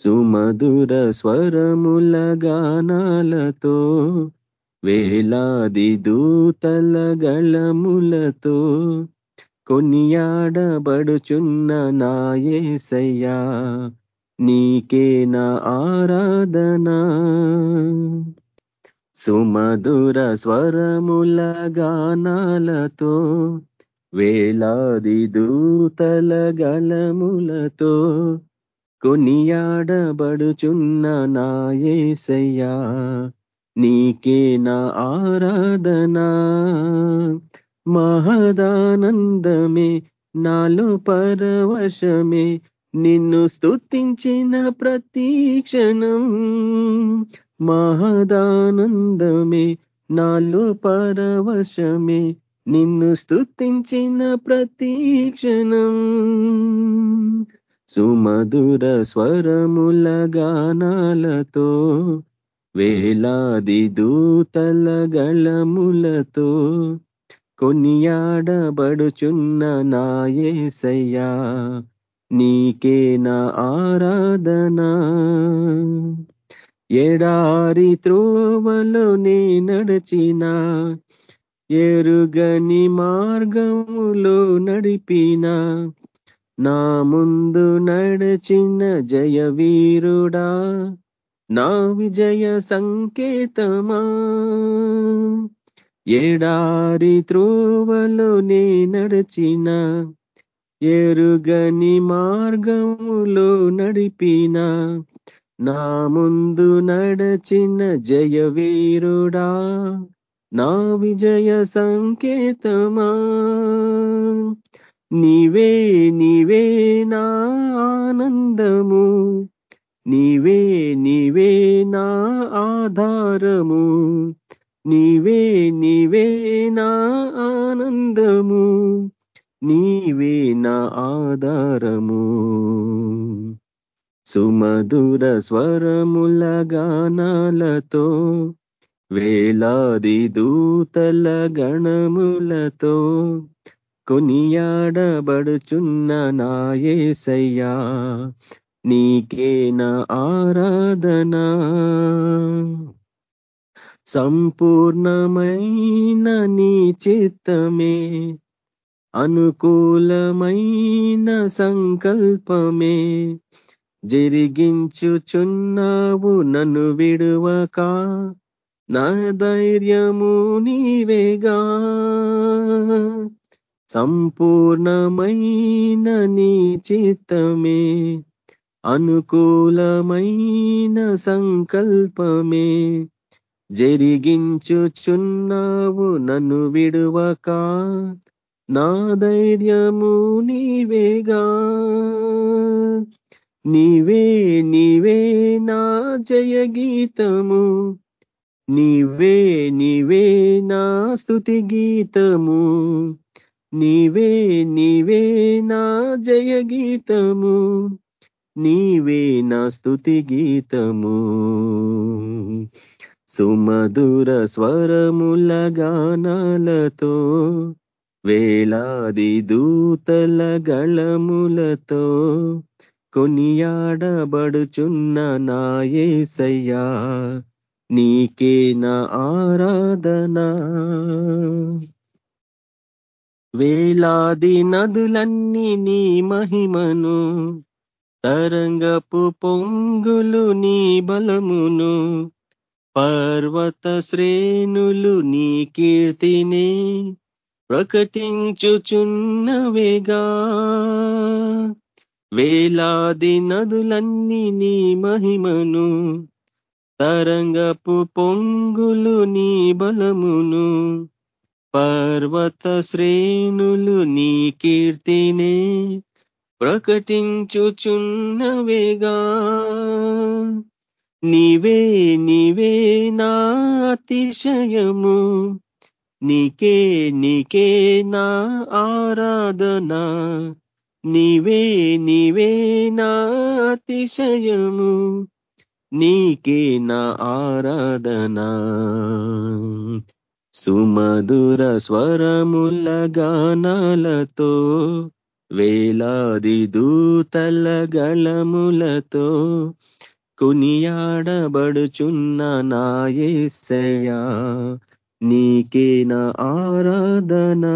సుమధుర స్వరముల గానాలతో వేలాది దూతల గళములతో కొనియాడబడుచున్న నాయసయ్యా నీకే నా ఆరాధనా. సుమధుర స్వరముల గానాలతో వేలాది దూతల గళములతో కొనియాడబడుచున్న నాయసయ్యా నీకే నా ఆరాధనా. మహదానందమే నాలో పరవశమే నిన్ను స్థుతించిన ప్రతీక్షణం మహదానందమే నాలో పరవశమే నిన్ను స్థుతించిన ప్రతీక్షణం సుమధుర స్వరముల గానాలతో వేలాది దూతల గళములతో కొనియాడబడుచున్న నాయసయ్యా నీకే నా ఆరాధనా. ఎడారి త్రోవలో నే నడిచిన ఎరుగని మార్గములో నడిపిన నా ముందు నడచిన జయ వీరుడా నా విజయ సంకేతమా? ఏడారి త్రోవలో నే నడిచిన ఎరుగని మార్గములో నడిపిన నా ముందు నడచిన జయ వీరుడా నా విజయ సంకేతమా? నీవే నీవే నా ఆనందము. నీవే నీవే నా ఆధారము. నీవే నీవే నా ఆనందము. నీవే నా ఆధారము. సుమధుర స్వరముల గానాలతో వేలాది దూతల గణములతో కొనియాడబడుచున్న నాయసయ్యా నీకే నా ఆరాధన? సంపూర్ణమైన నీ చిత్తమే అనుకూలమైన సంకల్పమే. జరిగించుచున్నావు నన్ను విడువక నా ధైర్యము నీవేగా. సంపూర్ణమైన నీ చిత్తమే అనుకూలమైన సంకల్పమే. జరిగించుచున్నావు నన్ను విడువక నా ధైర్యము నీవేగా. నీవే నీవే నా జయ గీతము నీవే నీవే నా స్థుతి గీతము. నీవే నీవే నా జయ గీతము నీవే నా స్థుతి గీతము. సుమధుర స్వరముల గానాలతో వేలాది దూతల గళములతో కొనియాడబడుచున్న నాయసయ్యా నీకే నా ఆరాధనా. వేలాది నదులన్నీ నీ మహిమను తరంగపు పొంగులు నీ బలమును పర్వత శ్రేణులు నీ కీర్తిని ప్రకటించుచున్నవేగా వేలాది నదులన్నీ నీ మహిమను తరంగపు పొంగులు నీ బలమును పర్వత శ్రేణులు నీ కీర్తినే ప్రకటించుచున్నవేగా నీవే నీవే నా అతిశయము. నీకే నీకే నా ఆరాధన. నీవే నీవే నా అతిశయము. నీకే నా ఆరాధన. సుమధుర స్వరముల గానాలతో వేలాది దూతల గళములతో కొనియాడబడుచున్న నాయసయా నీకే నా ఆరాధన.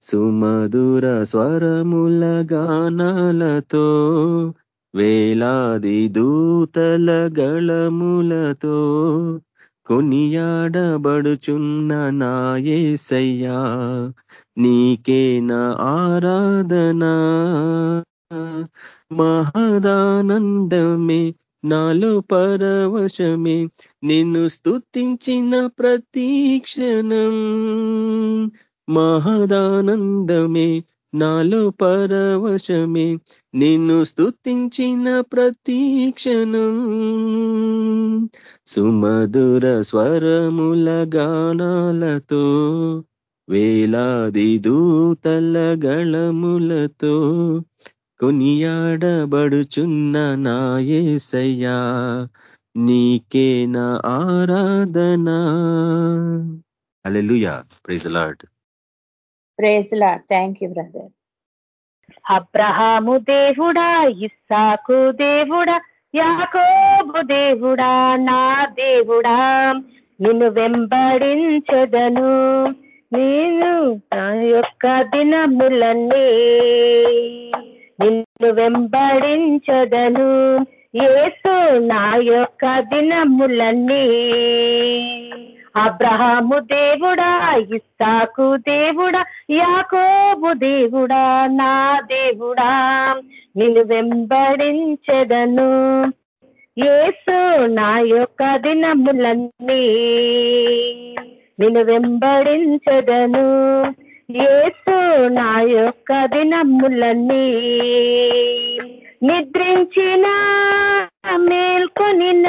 సుమధుర స్వరముల గానాలతో వేలాది దూతల గళములతో కొనియాడబడుచున్న నాయసయ్యా నీకే నా ఆరాధన. మహదానందమే నాలో పరవశమే నిన్ను స్తుతించిన ప్రతీక్షణం మహదానందమే నాలో పరవశమే నిన్ను స్థుతించిన ప్రతీక్షణం సుమధుర స్వరముల గానాలతో వేలాది దూతల గళములతో కొనియాడబడుచున్న నాయసయ్యా నీకే నా ఆరాధన. Alleluia praise Lord praise Lord thank you brother Abraham దేవుడా ఇస్సాకు దేవుడా యాకోబు దేవుడా నా దేవుడా నిన్ను వెంబడించదను. నేను నా యొక్క దినములన్నీ నిన్ను వెంబడించదను. ఏసు నా యొక్క దినములన్నీ అబ్రహాము దేవుడా ఇస్సాకు దేవుడా యాకోబు దేవుడా నా దేవుడా నిన్ను వెంబడించదను. ఏసు నా యొక్క దినములన్నీ నిన్ను వెంబడించదను. ఏసు నా యొక్క దినములన్నీ నిద్రించిన మేల్కొనిన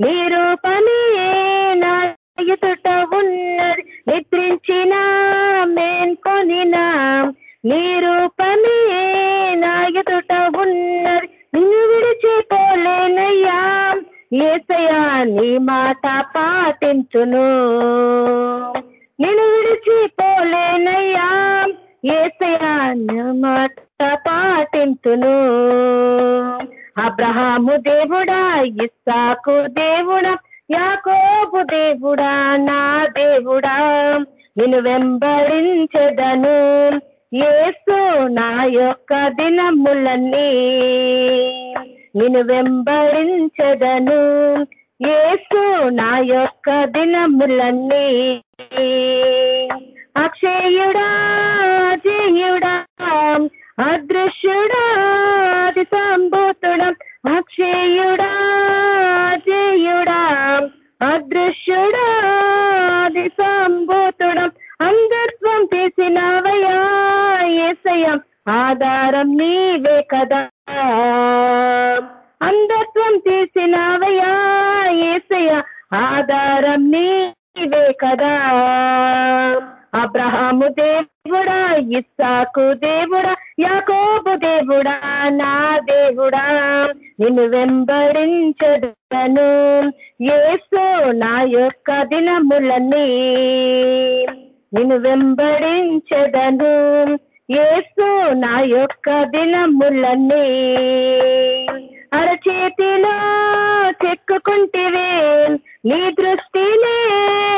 నిరూపణే ఎదుట ఉన్నది నిద్రించిన మేల్కొనిన నిరూపణే నా ఎదుట ఉన్నది నిన్ను విడిచిపోలేనయ్యా ఏసయా నీ మాట పాటించును. నిన్ను విడిచిపోలేనయ్యా ఏసయా నీ మాట పాటించును. అబ్రహాము దేవుడా ఇస్సాకు దేవుడా యాకోబు దేవుడా నా దేవుడా నేను వెంబడించదను. ఏసు నా యొక్క దినములన్నీ నేను వెంబడించదను. ఏసు నా యొక్క దినములన్నీ అక్షయుడా జయుడా అదృశ్యుడా అతి సంభూతుడం అక్షయుడా జయుడా అదృశ్యుడా అది సంభూతుడం అంగత్వం చేసినవయా ఏసయ ఆధారం నీవే కదా. అంధత్వం తీసినవయా ఏసయ ఆధారం నీవే కదా. అబ్రహాము దేవుడా ఇస్సాకు దేవుడా యాకోబు దేవుడా నా దేవుడా. నిన్ను వెంబడించదను. ఏసు నా యొక్క దినములన్నీ నిన్ను వెంబడించదను. ఏసు నా యొక్క దినములన్నీ అరచేతిలో చెక్కుకుంటివే. నీ దృష్టినే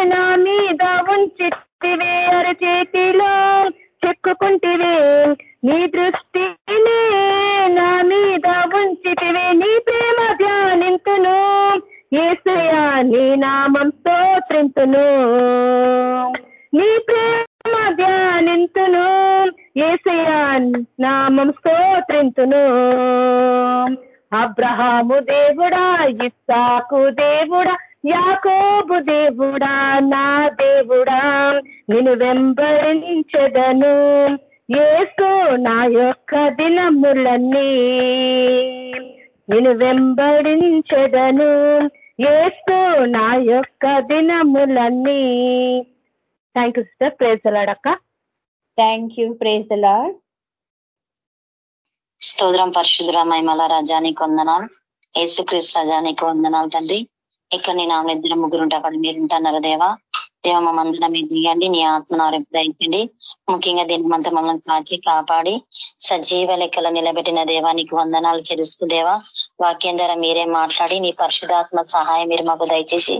నా మీద ఉంచితివే. అరచేతిలో చెక్కుకుంటివే. నీ దృష్టి ఉంచితివే నీ ప్రేమ ధ్యానింతును. ఏసయా నీ నామం స్తోత్రింతును. నీ ప్రేమ ధ్యానింతును. ఏసయా నామం స్తోత్రింతును. అబ్రహాము దేవుడా ఇస్సాకు దేవుడా యాకోబు దేవుడా నా దేవుడా నిన్ను వెంబడించదను. ఏసు నా యొక్క దినములన్నీ నిన్ను వెంబడించదను. ఏసు నా యొక్క దినములన్నీ. Thank you sister ప్రేసలాడక్క thank you praise the Lord స్తోత్రం పరిశుద్ధ మహిమల రజానికి వందనాలు. ఏసుక్రీస్తు రజానికి వందనాలు తండ్రి. ఇక్కడ నేను ఆమె ఇద్దరు ముగ్గురు ఉంటే. అక్కడ మీరు ఉంటున్నారు దేవా? దేవ మమ్మందరం మీరు దిగండి నీ ఆత్మను ఆరోగ్యండి ముఖ్యంగా దీనిమంతా మమ్మల్ని కాచి కాపాడి సజీవ లెక్కలో నిలబెట్టిన దేవానికి వందనాలు చెరుస్తూ దేవా వాక్యం ద్వారా మీరే మాట్లాడి నీ పరిశుధాత్మ సహాయం మీరు మాకు దయచేసి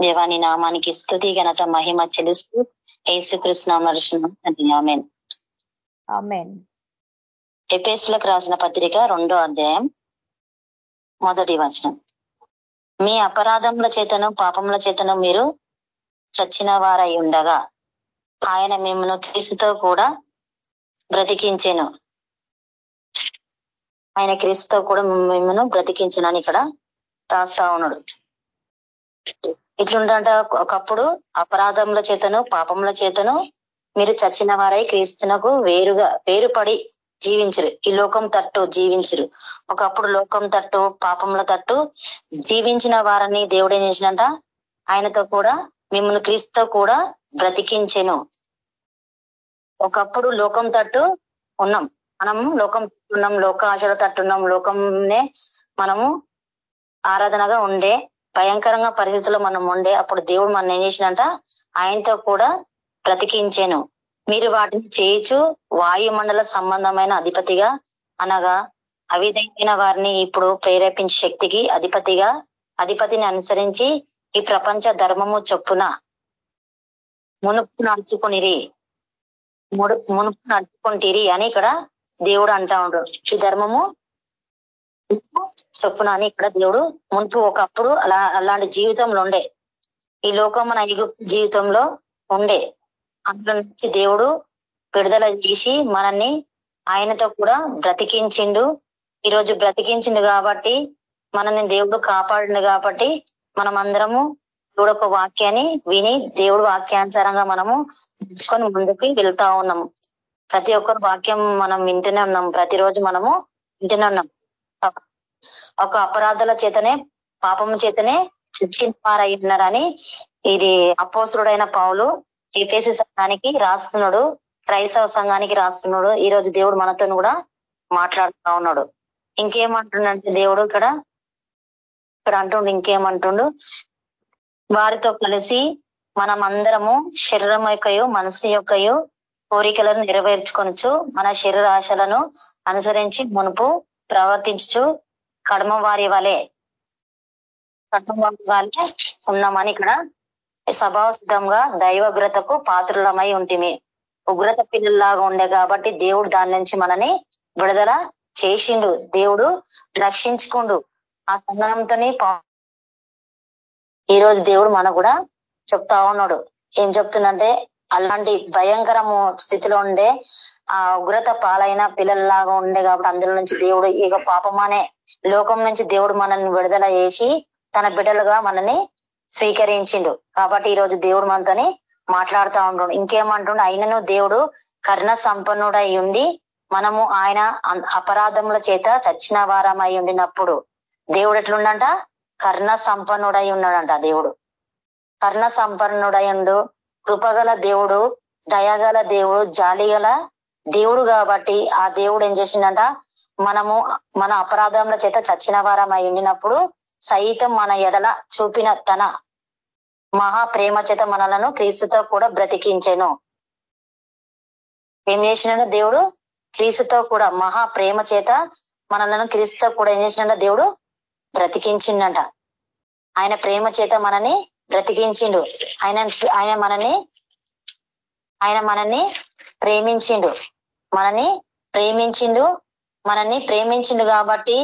దేవాని నామానికి స్థుతి ఘనత మహిమ చెల్లిస్తూ ఏసుకృష్ణ ఎపేసులకు రాసిన పత్రిక రెండో అధ్యాయం మొదటి వచనం. మీ అపరాధముల చేతను పాపముల చేతను మీరు చచ్చిన వారై ఉండగా ఆయన మిమ్మను క్రీస్తుతో కూడా బ్రతికించెను. ఆయన క్రీస్తుతో కూడా మిమ్మను బ్రతికించనని ఇక్కడ రాస్తా ఉన్నాడు. ఇట్లుండంట ఒకప్పుడు అపరాధముల చేతను పాపముల చేతను మీరు చచ్చిన వారై క్రీస్తునకు వేరుగా వేరుపడి జీవించరు. ఈ లోకం తట్టు జీవించరు. ఒకప్పుడు లోకం తట్టు పాపముల తట్టు జీవించిన వారిని దేవుడు ఏం చేసినంట? ఆయనతో కూడా మిమ్మల్ని క్రీస్తు కూడా బ్రతికించెను. ఒకప్పుడు లోకం తట్టు ఉన్నాం. మనము లోకం ఉన్నాం లోక ఆశల తట్టున్నాం లోకంనే మనము ఆరాధనగా ఉండే భయంకరంగా పరిస్థితుల్లో మనం ఉండే అప్పుడు దేవుడు మనం ఏం చేసినంట ఆయనతో కూడా బ్రతికించెను. మీరు వాటిని చేయొచ్చు వాయుమండల సంబంధమైన అధిపతిగా అనగా అవిధమైన వారిని ఇప్పుడు ప్రేరేపించే శక్తికి అధిపతిగా అధిపతిని అనుసరించి ఈ ప్రపంచ ధర్మము చొప్పున మునుపు నడుచుకునిరి. మునుపు నడుచుకుంటిరి అని ఇక్కడ దేవుడు అంటా ఈ ధర్మము చొప్పున అని ఇక్కడ దేవుడు మునుపు ఒకప్పుడు అలా అలాంటి జీవితంలో ఉండే. ఈ లోకం మన జీవితంలో ఉండే. అందులో నుంచి దేవుడు విడుదల చేసి మనల్ని ఆయనతో కూడా బ్రతికించిండు. ఈరోజు బ్రతికించిండు కాబట్టి మనల్ని దేవుడు కాపాడిండు కాబట్టి మనం అందరము ఒక వాక్యాన్ని విని దేవుడు వాక్యానుసారంగా మనము కొని ముందుకు వెళ్తా ఉన్నాము. ప్రతి ఒక్కరు వాక్యం మనం వింటూనే ఉన్నాం. ప్రతిరోజు మనము వింటూనే ఉన్నాం. ఒక అపరాధాల చేతనే పాపము చేతనే శిక్షించి వారై ఉన్నారని ఇది అపోసురుడైన పావులు ఏపీసీ సంఘానికి రాస్తున్నాడు క్రైస్తవ సంఘానికి రాస్తున్నాడు. ఈ రోజు దేవుడు మనతో కూడా మాట్లాడుతా ఉన్నాడు. ఇంకేమంటుండంటే దేవుడు ఇక్కడ ఇక్కడ అంటుండు ఇంకేమంటుండు? వారితో కలిసి మనం అందరము శరీరం యొక్కయో మనసు యొక్కయో కోరికలను నెరవేర్చుకొనొచ్చు మన శరీర ఆశలను అనుసరించి మునుపు ప్రవర్తించు కడమ వారి వలె కడమ వారి వలె ఉన్నామని ఇక్కడ స్వభావసిద్ధంగా దైవగ్రతకు పాత్రులమై ఉంటిమి. ఉగ్రత పిల్లల్లాగా ఉండే కాబట్టి దేవుడు దాని నుంచి మనని విడుదల చేసిండు. దేవుడు రక్షించుకుండు. ఆ సంఘంతోనే ఈ రోజు దేవుడు మనకు కూడా చెప్తా ఉన్నాడు. ఏం చెప్తుందంటే అలాంటి భయంకరము స్థితిలో ఉండే ఆ ఉగ్రత పాలైన పిల్లల్లాగా ఉండే కాబట్టి అందులో నుంచి దేవుడు ఇక పాపమానే లోకం నుంచి దేవుడు మనల్ని విడుదల చేసి తన బిడ్డలుగా మనల్ని స్వీకరించిండు. కాబట్టి ఈ రోజు దేవుడు మనతోని మాట్లాడుతూ ఉంటుండు ఇంకేమంటుండు? అయినను దేవుడు కర్ణ సంపన్నుడై ఉండి మనము ఆయన అపరాధముల చేత చచ్చిన వారమై ఉండినప్పుడు దేవుడు ఎట్లుండంట? కర్ణ సంపన్నుడై ఉన్నాడంట దేవుడు. కర్ణ సంపన్నుడై ఉండు. కృపగల దేవుడు దయగల దేవుడు జాలిగల దేవుడు కాబట్టి ఆ దేవుడు ఏం చేసిండంట? మనము మన అపరాధముల చేత చచ్చిన వారమై ఉండినప్పుడు సైతం మన ఎడల చూపిన తన మహా ప్రేమ చేత మనలను క్రీస్తుతో కూడా బ్రతికించెను. ఏం చేసినాడు దేవుడు? క్రీస్తుతో కూడా మహా ప్రేమ చేత మనలను క్రీస్తుతో కూడా ఏం చేసినాడ దేవుడు? బ్రతికించిండంట. ఆయన ప్రేమ చేత మనని బ్రతికించిండు. ఆయన ఆయన మనని ఆయన మనని ప్రేమించిండు. మనని ప్రేమించిండు మనని ప్రేమించిండు కాబట్టి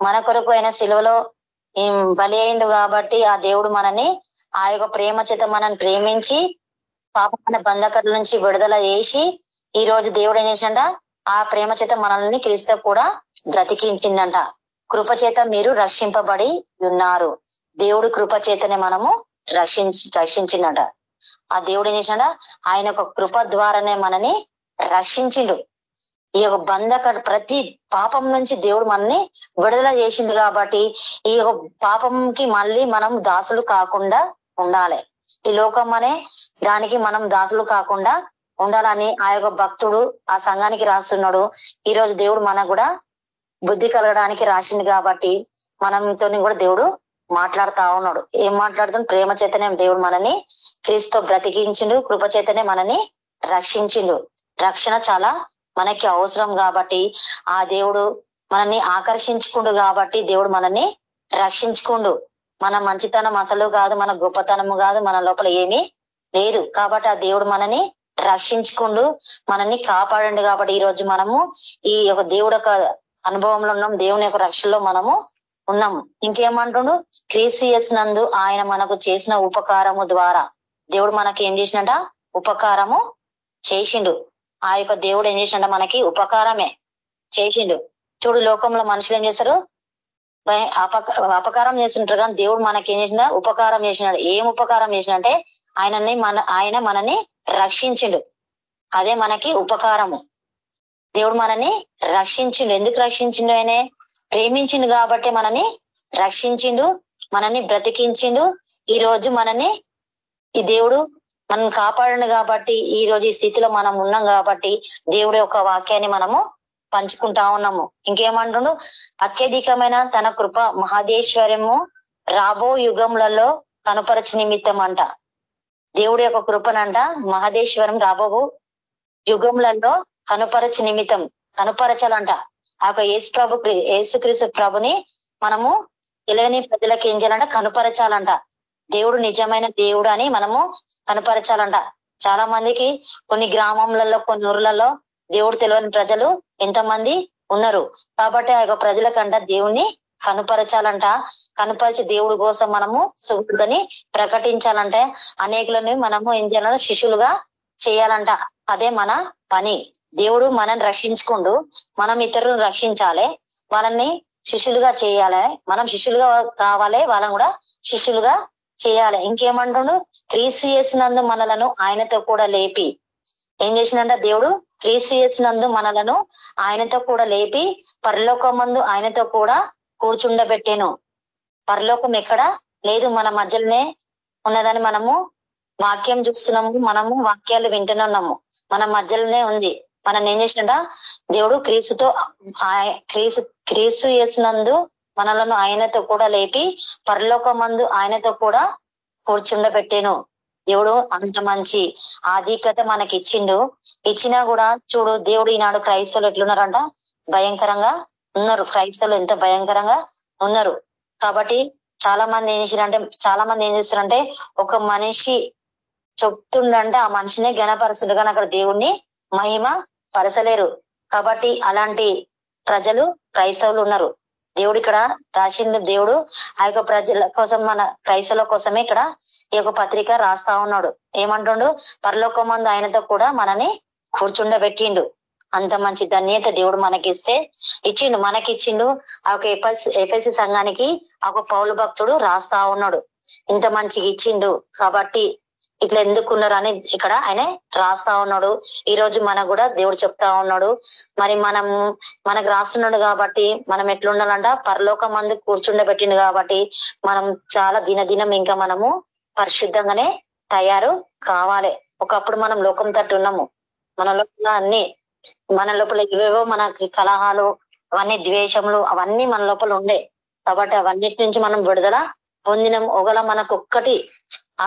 మన కొరకు ఆయన సిలువలో బలి అయిండు కాబట్టి ఆ దేవుడు మనని ఆ యొక్క ప్రేమ చేత మనని ప్రేమించి పాపమైన బంధకట్ల నుంచి విడుదల చేసి ఈ రోజు దేవుడు ఏం చేసిండ ఆ ప్రేమ చేత మనల్ని క్రీస్తు కూడా బ్రతికించిండంట. కృపచేత మీరు రక్షింపబడి ఉన్నారు. దేవుడు కృపచేతనే మనము రక్షించి రక్షించిండట ఆ దేవుడు ఏం చేసిండ ఆయన ఒక కృప ద్వారానే మనని రక్షించిండు. ఈ యొక్క బంధక ప్రతి పాపం నుంచి దేవుడు మనని విడుదల చేసిండు కాబట్టి ఈ యొక్క పాపంకి మళ్ళీ మనం దాసులు కాకుండా ఉండాలి. ఈ లోకం అనే దానికి మనం దాసులు కాకుండా ఉండాలని ఆ యొక్క భక్తుడు ఆ సంఘానికి రాస్తున్నాడు. ఈ రోజు దేవుడు మనకు కూడా బుద్ధి కలగడానికి రాసింది కాబట్టి మనంతో కూడా దేవుడు మాట్లాడుతా ఉన్నాడు. ఏం మాట్లాడుతుంది ప్రేమ చేతనే దేవుడు మనని క్రీస్తు బ్రతికించిండు. కృప చేతనే మనని రక్షించిండు. రక్షణ చాలా మనకి అవసరం కాబట్టి ఆ దేవుడు మనల్ని ఆకర్షించుకుండు కాబట్టి దేవుడు మనల్ని రక్షించుకుండు. మన మంచితనం అసలు కాదు మన గొప్పతనము కాదు మన లోపల ఏమీ లేదు. కాబట్టి ఆ దేవుడు మనని రక్షించుకుండు మనల్ని కాపాడండి కాబట్టి ఈ రోజు మనము ఈ యొక్క దేవుడు అనుభవంలో ఉన్నాం. దేవుని యొక్క రక్షణలో మనము ఉన్నాము. ఇంకేమంటుండు? క్రీసియస్ నందు ఆయన మనకు చేసిన ఉపకారము ద్వారా. దేవుడు మనకి ఏం చేసినట ఉపకారము చేసిండు. ఆ యొక్క దేవుడు ఏం చేసినట మనకి? ఉపకారమే చేసిండు. చూడు లోకంలో మనుషులు ఏం చేశారు అపకారం చేస్తుంటారు కానీ దేవుడు మనకి ఏం చేసిన ఉపకారం చేసినాడు ఏం ఉపకారం చేసినంటే ఆయనని మన ఆయన మనని రక్షించిండు. అదే మనకి ఉపకారము. దేవుడు మనని రక్షించిండు. ఎందుకు రక్షించిండు ఆయనే? ప్రేమించిండు కాబట్టి మనని రక్షించిండు మనని బ్రతికించిండు. ఈ రోజు మనని ఈ దేవుడు మనం కాపాడండు కాబట్టి ఈ రోజు ఈ స్థితిలో మనం ఉన్నాం కాబట్టి దేవుడి యొక్క వాక్యాన్ని మనము పంచుకుంటా ఉన్నాము. ఇంకేమంటుండు? అత్యధికమైన తన కృప మహాదేశ్వర్యము రాబో యుగములలో కనుపరచ నిమిత్తం అంట దేవుడి యొక్క కృపనంట మహదేశ్వరం రాబో యుగములలో కనుపరచ నిమిత్తం కనుపరచాలంట. ఆ యొక్క యేసు ప్రభు యేసుక్రీస్తు ప్రభుని మనము తెలియని ప్రజలకు ఏం చేయాలంట? కనుపరచాలంట. దేవుడు నిజమైన దేవుడు అని మనము కనుపరచాలంట. చాలా మందికి కొన్ని గ్రామంలలో కొన్ని ఊర్లలో దేవుడు తెలియని ప్రజలు ఎంతమంది ఉన్నారు. కాబట్టి ఆ యొక్క ప్రజలకంట దేవుణ్ణి కనుపరచాలంట. కనుపరిచి దేవుడి కోసం మనము సుగుడుదని ప్రకటించాలంటే అనేకులని మనము ఏం చేయాలంటే? శిష్యులుగా చేయాలంట. అదే మన పని. దేవుడు మనని రక్షించుకుండు. మనం ఇతరులను రక్షించాలి. వాళ్ళని శిష్యులుగా చేయాలి. మనం శిష్యులుగా కావాలి. వాళ్ళని కూడా శిష్యులుగా చేయాలి. ఇంకేమంటుండు? త్రీ సిఎస్ నందు మనలను ఆయనతో కూడా లేపి. ఏం చేసిందంట దేవుడు? త్రీ సిఎస్ నందు మనలను ఆయనతో కూడా లేపి పరలోకమందు ఆయనతో కూడా కూర్చుండబెట్టాను. పరలోకం ఎక్కడ? లేదు మన మధ్యలోనే ఉన్నదని మనము వాక్యం చూస్తున్నాము. మనము వాక్యాలు వింటున్నాము. మన మధ్యలోనే ఉంది. మనం ఏం చేసినట దేవుడు క్రీస్తుతో క్రీసు క్రీసు చేసినందు మనలను ఆయనతో కూడా లేపి పరలోకమందు ఆయనతో కూడా కూర్చుండబెట్టాను. దేవుడు అంత మంచి ఆధిక్యత మనకి ఇచ్చిండు ఇచ్చినా కూడా చూడు దేవుడు ఈనాడు క్రైస్తవులు ఎట్లున్నారంట? భయంకరంగా ఉన్నారు. క్రైస్తవులు ఎంత భయంకరంగా ఉన్నారు. కాబట్టి చాలా మంది ఏం చేశారంటే చాలా మంది ఏం చేస్తారంటే ఒక మనిషి చెప్తుండంటే ఆ మనిషినే గణపరుస్తుండ్రు కానీ అక్కడ దేవుణ్ణి మహిమ పరచలేరు. కాబట్టి అలాంటి ప్రజలు క్రైస్తవులు ఉన్నారు. దేవుడు ఇక్కడ రాసింది దేవుడు. ఆ యొక్క ప్రజల కోసం మన క్రైస్తవుల కోసమే ఇక్కడ ఈ యొక్క పత్రిక రాస్తా ఉన్నాడు. ఏమంటుండు? పరలోకమందు ఆయనతో కూడా మనని కూర్చుండబెట్టిండు. అంత మంచి ధన్యత దేవుడు మనకిస్తే ఇచ్చిండు మనకిచ్చిండు. ఆ యొక్క ఎపల్సి సంఘానికి ఆ ఒక పౌలు భక్తుడు రాస్తా ఉన్నాడు. ఇంత మంచిగా ఇచ్చిండు. కాబట్టి ఇట్లా ఎందుకున్నారు అని ఇక్కడ ఆయన రాస్తా ఉన్నాడు. ఈ రోజు మనకు కూడా దేవుడు చెప్తా ఉన్నాడు. మరి మనం మనకు రాస్తున్నాడు కాబట్టి మనం ఎట్లుండాలంట? పరలోక మందు కూర్చుండబెట్టిండు కాబట్టి మనం చాలా దినదినం ఇంకా మనము పరిశుద్ధంగానే తయారు కావాలి. ఒకప్పుడు మనం లోకం తట్టు ఉన్నాము. మన లోపల అన్ని మన లోపల ఇవేవో మనకి కలహాలు అవన్నీ ద్వేషములు అవన్నీ మన లోపల ఉండే. కాబట్టి అవన్నిటి నుంచి మనం విడుదల పొందినం. ఒకవేళ మనకు ఒక్కటి ఆ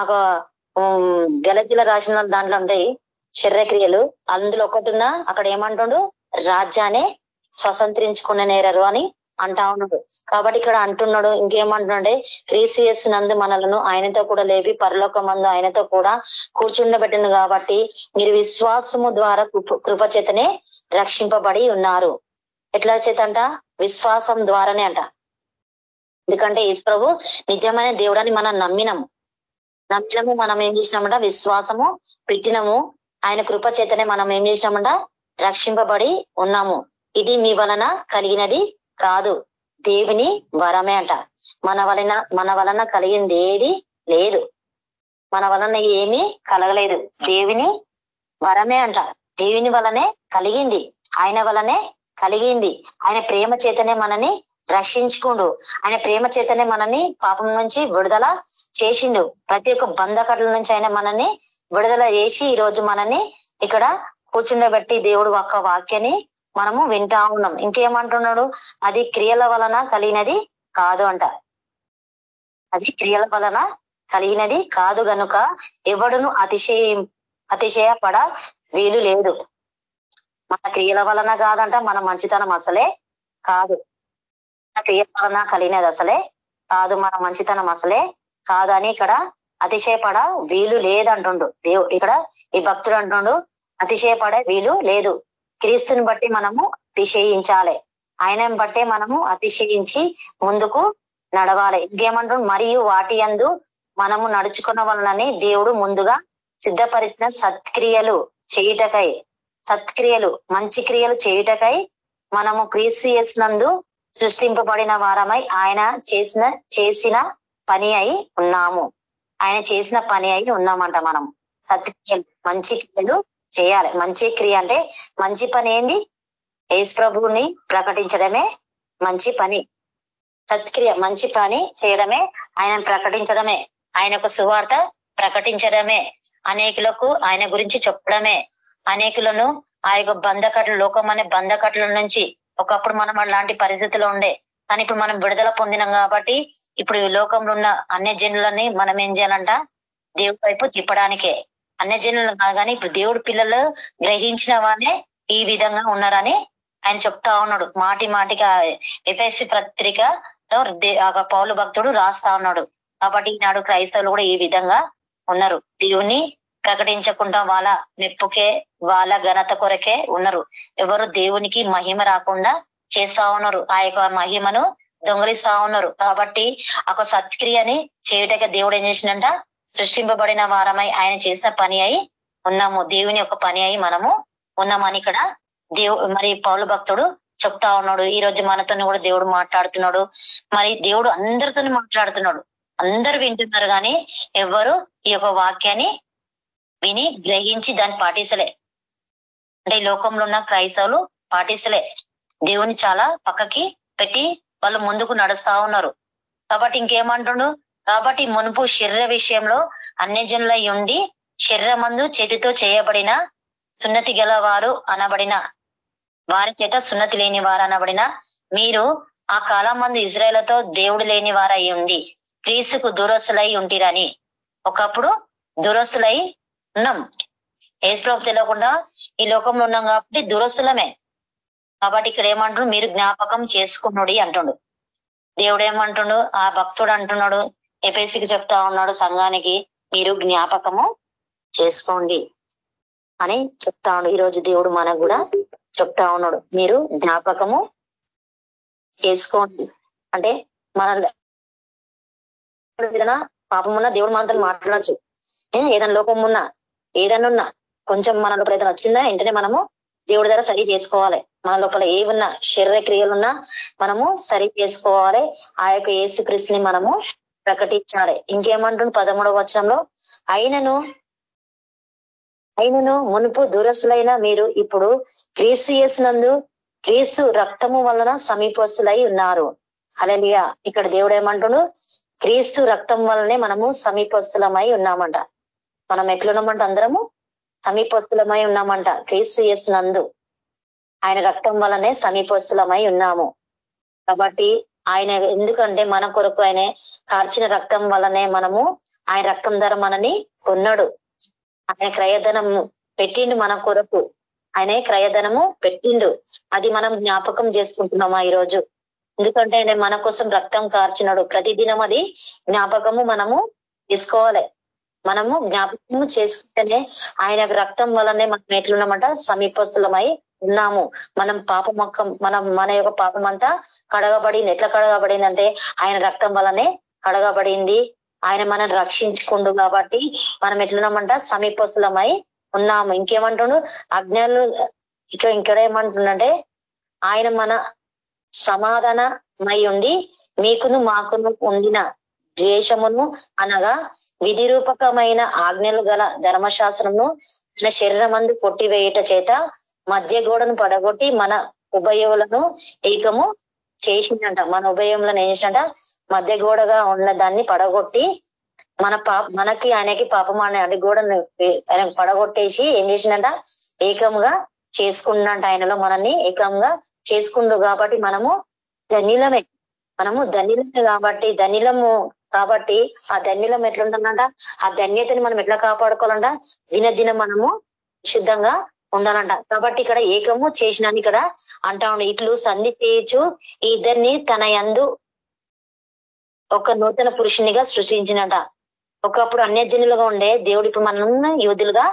గలతిల రాసిన దాంట్లో ఉంటాయి శరీరక్రియలు అందులో ఒకటిన్నా అక్కడ ఏమంటుండు? రాజ్యాన్ని స్వతంత్రించుకున్న నేరరు అని అంటా ఉన్నాడు. కాబట్టి ఇక్కడ అంటున్నాడు ఇంకేమంటున్నాడే క్రీసియస్ నందు మనలను ఆయనతో కూడా లేపి పరలోక మందు ఆయనతో కూడా కూర్చుండబెట్టింది కాబట్టి మీరు విశ్వాసము ద్వారా కృపచేతనే రక్షింపబడి ఉన్నారు. ఎట్లా చేతంట? విశ్వాసం ద్వారానే అంట. ఎందుకంటే ఈశ్వరవు నిజమైన దేవుడని మనం నమ్మినాము. నమ్మినము మనం ఏం చేసినామంట విశ్వాసము పెట్టినము ఆయన కృప చేతనే మనం ఏం చేసినామంట రక్షింపబడి ఉన్నాము. ఇది మీ వలన కలిగినది కాదు. దేవుని వరమే అంట. మన వలన మన వలన కలిగింది ఏది లేదు. మన వలన ఏమీ కలగలేదు. దేవుని వరమే అంట. దేవుని వలనే కలిగింది. ఆయన వలనే కలిగింది. ఆయన ప్రేమ చేతనే మనని రక్షించుకుండు. ఆయన ప్రేమ చేతనే మనని పాపం నుంచి విడుదల చేసిండు. ప్రతి ఒక్క బంధకట్ల నుంచి ఆయన మనని విడుదల చేసి ఈ రోజు మనని ఇక్కడ కూర్చుండబెట్టి దేవుడు ఒక్క వాక్యని మనము వింటా ఉన్నాం. ఇంకేమంటున్నాడు? అది క్రియల వలన కలిగినది కాదు అంట. అది క్రియల వలన కలిగినది కాదు గనుక ఎవడును అతిశయ అతిశయపడ వీలు లేదు. మన క్రియల వలన కాదంట మన మంచితనం అసలే కాదు. క్రియల వలన కలిగినది అసలే కాదు మన మంచితనం అసలే కాదని ఇక్కడ అతిశయపడ వీలు లేదంటుండు. దేవుడు ఇక్కడ ఈ భక్తుడు అంటుండు అతిశయపడే వీలు లేదు. క్రీస్తుని బట్టి మనము అతిశయించాలి. ఆయన బట్టే మనము అతిశయించి ముందుకు నడవాలి. ఇంకేమంటు మరియు వాటి అందు మనము నడుచుకున్న వలనని దేవుడు ముందుగా సిద్ధపరిచిన సత్క్రియలు చేయుటకై సత్క్రియలు మంచి క్రియలు చేయుటకై మనము క్రీస్తు చేసినందు సృష్టింపబడిన వారమై ఆయన చేసిన చేసిన పని అయి ఉన్నాము. ఆయన చేసిన పని అయి ఉన్నామంట మనం. సత్క్రియలు మంచి క్రియలు చేయాలి. మంచి క్రియ అంటే మంచి పని ఏంది? యేసు ప్రభువుని ప్రకటించడమే మంచి పని. సత్క్రియ మంచి పని చేయడమే ఆయన ప్రకటించడమే. ఆయన యొక్క సువార్త ప్రకటించడమే. అనేకులకు ఆయన గురించి చెప్పడమే. అనేకులను ఆ యొక్క బంధకట్లు లోకం అనే బంధకట్ల నుంచి ఒకప్పుడు మనం అలాంటి పరిస్థితిలో ఉండే కానీ ఇప్పుడు మనం విడుదల పొందినాం కాబట్టి ఇప్పుడు ఈ లోకంలో ఉన్న అన్య జనులని మనం ఏం చేయాలంట? దేవుడి వైపు తిప్పడానికే. అన్య జనులు కాదు కానీ ఇప్పుడు దేవుడు పిల్లలు గ్రహించిన వానే ఈ విధంగా ఉన్నారని ఆయన చెప్తా ఉన్నాడు. మాటి మాటిగా ఎఫ్ఎస్సి పత్రికలో పౌలు భక్తుడు రాస్తా ఉన్నాడు. కాబట్టి ఈనాడు క్రైస్తవులు కూడా ఈ విధంగా ఉన్నారు. దేవుని ప్రకటించకుండా వాళ్ళ మెప్పుకే వాళ్ళ ఘనత కొరకే ఉన్నారు. ఎవరు దేవునికి మహిమ రాకుండా చేస్తా ఉన్నారు. ఆ యొక్క మహిమను దొంగలిస్తా ఉన్నారు. కాబట్టి ఒక సత్క్రియని చేయుటక దేవుడు ఏం చేసిందంట సృష్టింపబడిన వారమై ఆయన చేసిన పని అయి ఉన్నాము. దేవుని యొక్క పని అయి మనము ఉన్నామని ఇక్కడ దేవు మరి పౌలు భక్తుడు చెప్తా ఉన్నాడు. ఈ రోజు మనతో కూడా దేవుడు మాట్లాడుతున్నాడు. మరి దేవుడు అందరితో మాట్లాడుతున్నాడు. అందరు వింటున్నారు కానీ ఎవరు ఈ యొక్క వాక్యాన్ని విని గ్రహించి దాన్ని పాటిస్తలే. అంటే ఈ లోకంలో ఉన్న క్రైస్తవులు పాటిస్తలే. దేవుని చాలా పక్కకి పెట్టి వాళ్ళు ముందుకు నడుస్తా ఉన్నారు. కాబట్టి ఇంకేమంటుండు? కాబట్టి మునుపు శరీర విషయంలో అన్యజనులై ఉండి శరీరమందు చేతితో చేయబడిన సున్నతి గలవారు అనబడిన వారి చేత సున్నతి లేని వారు అనబడిన మీరు ఆ కాలం మందు ఇజ్రాయలతో దేవుడు లేని వారై ఉండి క్రీస్తుకు దురస్తులై ఉంటిరని. ఒకప్పుడు దురస్తులై ఉన్నాం. ఏసుప్రభు తెలియకుండా ఈ లోకంలో ఉన్నాం కాబట్టి దురస్తులమే. కాబట్టి ఇక్కడ ఏమంటుండు మీరు జ్ఞాపకం చేసుకున్నాడు అంటుండు. దేవుడు ఏమంటుండు ఆ భక్తుడు అంటున్నాడు. ఎపేసికి చెప్తా ఉన్నాడు సంఘానికి మీరు జ్ఞాపకము చేసుకోండి అని చెప్తా ఉన్నాడు. ఈరోజు దేవుడు మనకు కూడా చెప్తా ఉన్నాడు. మీరు జ్ఞాపకము చేసుకోండి. అంటే మన ఏదైనా పాపం ఉన్నా దేవుడు మనతో మాట్లాడచ్చు. ఏదైనా లోపం ఉన్నా ఏదైనా ఉన్నా కొంచెం మన ప్రయత్నం వచ్చిందా? వెంటనే మనము దేవుడి ద్వారా సరి చేసుకోవాలి. మన లోపల ఏమున్నా శరీర క్రియలున్నా మనము సరి చేసుకోవాలి. ఆ యొక్క యేసుక్రీస్తుని మనము ప్రకటించాలి. ఇంకేమంటుంది పదమూడవ వచనంలో? అయినను అయినను మునుపు దూరస్తులైన మీరు ఇప్పుడు క్రీస్తు చేసినందు క్రీస్తు రక్తము వలన సమీపస్తులై ఉన్నారు. అలలియా ఇక్కడ దేవుడు ఏమంటుడు క్రీస్తు రక్తం వల్లనే మనము సమీపస్తులమై ఉన్నామంట. మనం ఎట్లున్నామంట అందరము? సమీపస్తులమై ఉన్నామంట క్రీస్తు చేసినందు ఆయన రక్తం వల్లనే సమీపస్తులమై ఉన్నాము. కాబట్టి ఆయన ఎందుకంటే మన కొరకు ఆయన కార్చిన రక్తం వల్లనే మనము ఆయన రక్తం ధర మనని కొన్నాడు. ఆయన క్రయధనం పెట్టిండు మన కొరకు. ఆయన క్రయధనము పెట్టిండు. అది మనం జ్ఞాపకం చేసుకుంటున్నామా ఈరోజు? ఎందుకంటే ఆయన మన కోసం రక్తం కార్చినాడు. ప్రతిదినం అది జ్ఞాపకము మనము తీసుకోవాలి. మనము జ్ఞాపకము చేసుకుంటేనే ఆయన రక్తం వల్లనే మనం ఎట్లున్నామంట? సమీపస్తులమై ఉన్నాము. మనం పాప మొక్కం మనం మన యొక్క పాపం అంతా కడగబడింది ఎట్లా కడగబడిందంటే ఆయన రక్తం వల్లనే కడగబడింది. ఆయన మనం రక్షించుకుండు కాబట్టి మనం ఎట్లున్నామంట? సమీపస్తులమై ఉన్నాము. ఇంకేమంటుండు? అజ్ఞానులు ఇట్లా ఇక్కడ ఏమంటుండంటే ఆయన మన సమాధానమై ఉండి మీకును మాకును ఉండిన ద్వేషమును అనగా విధిరూపకమైన ఆజ్ఞలు గల ధర్మశాస్త్రమును తన శరీరమందు కొట్టివేయట చేత మధ్య గోడను పడగొట్టి మన ఉభయములను ఏకము చేసిందంట మన ఉభయములను ఏం చేసిందంట మధ్య గోడగా ఉన్న దాన్ని పడగొట్టి మన పాప మనకి ఆయనకి పాపం అనే అడి గోడను ఆయన పడగొట్టేసి ఏం చేసిందంట ఏకంగా చేసుకున్నంట ఆయనలో మనల్ని. ఏకంగా చేసుకుండు కాబట్టి మనము ధనిలమే మనము ధనిలమే కాబట్టి ధనిలము కాబట్టి ఆ ధన్యులం ఎట్లుంటుందంట? ఆ ధన్యతని మనం ఎట్లా కాపాడుకోవాలంట? దినదినం మనము శుద్ధంగా ఉండాలంట. కాబట్టి ఇక్కడ ఏకము చేసినాను ఇక్కడ అంటా ఉండి ఇట్లు సంధి చేయొచ్చు ఈ ఇద్దరిని తన యందు ఒక నూతన పురుషునిగా సృష్టించినట ఒకప్పుడు అన్యజనులుగా ఉండే దేవుడు ఇప్పుడు మనం యోధులుగా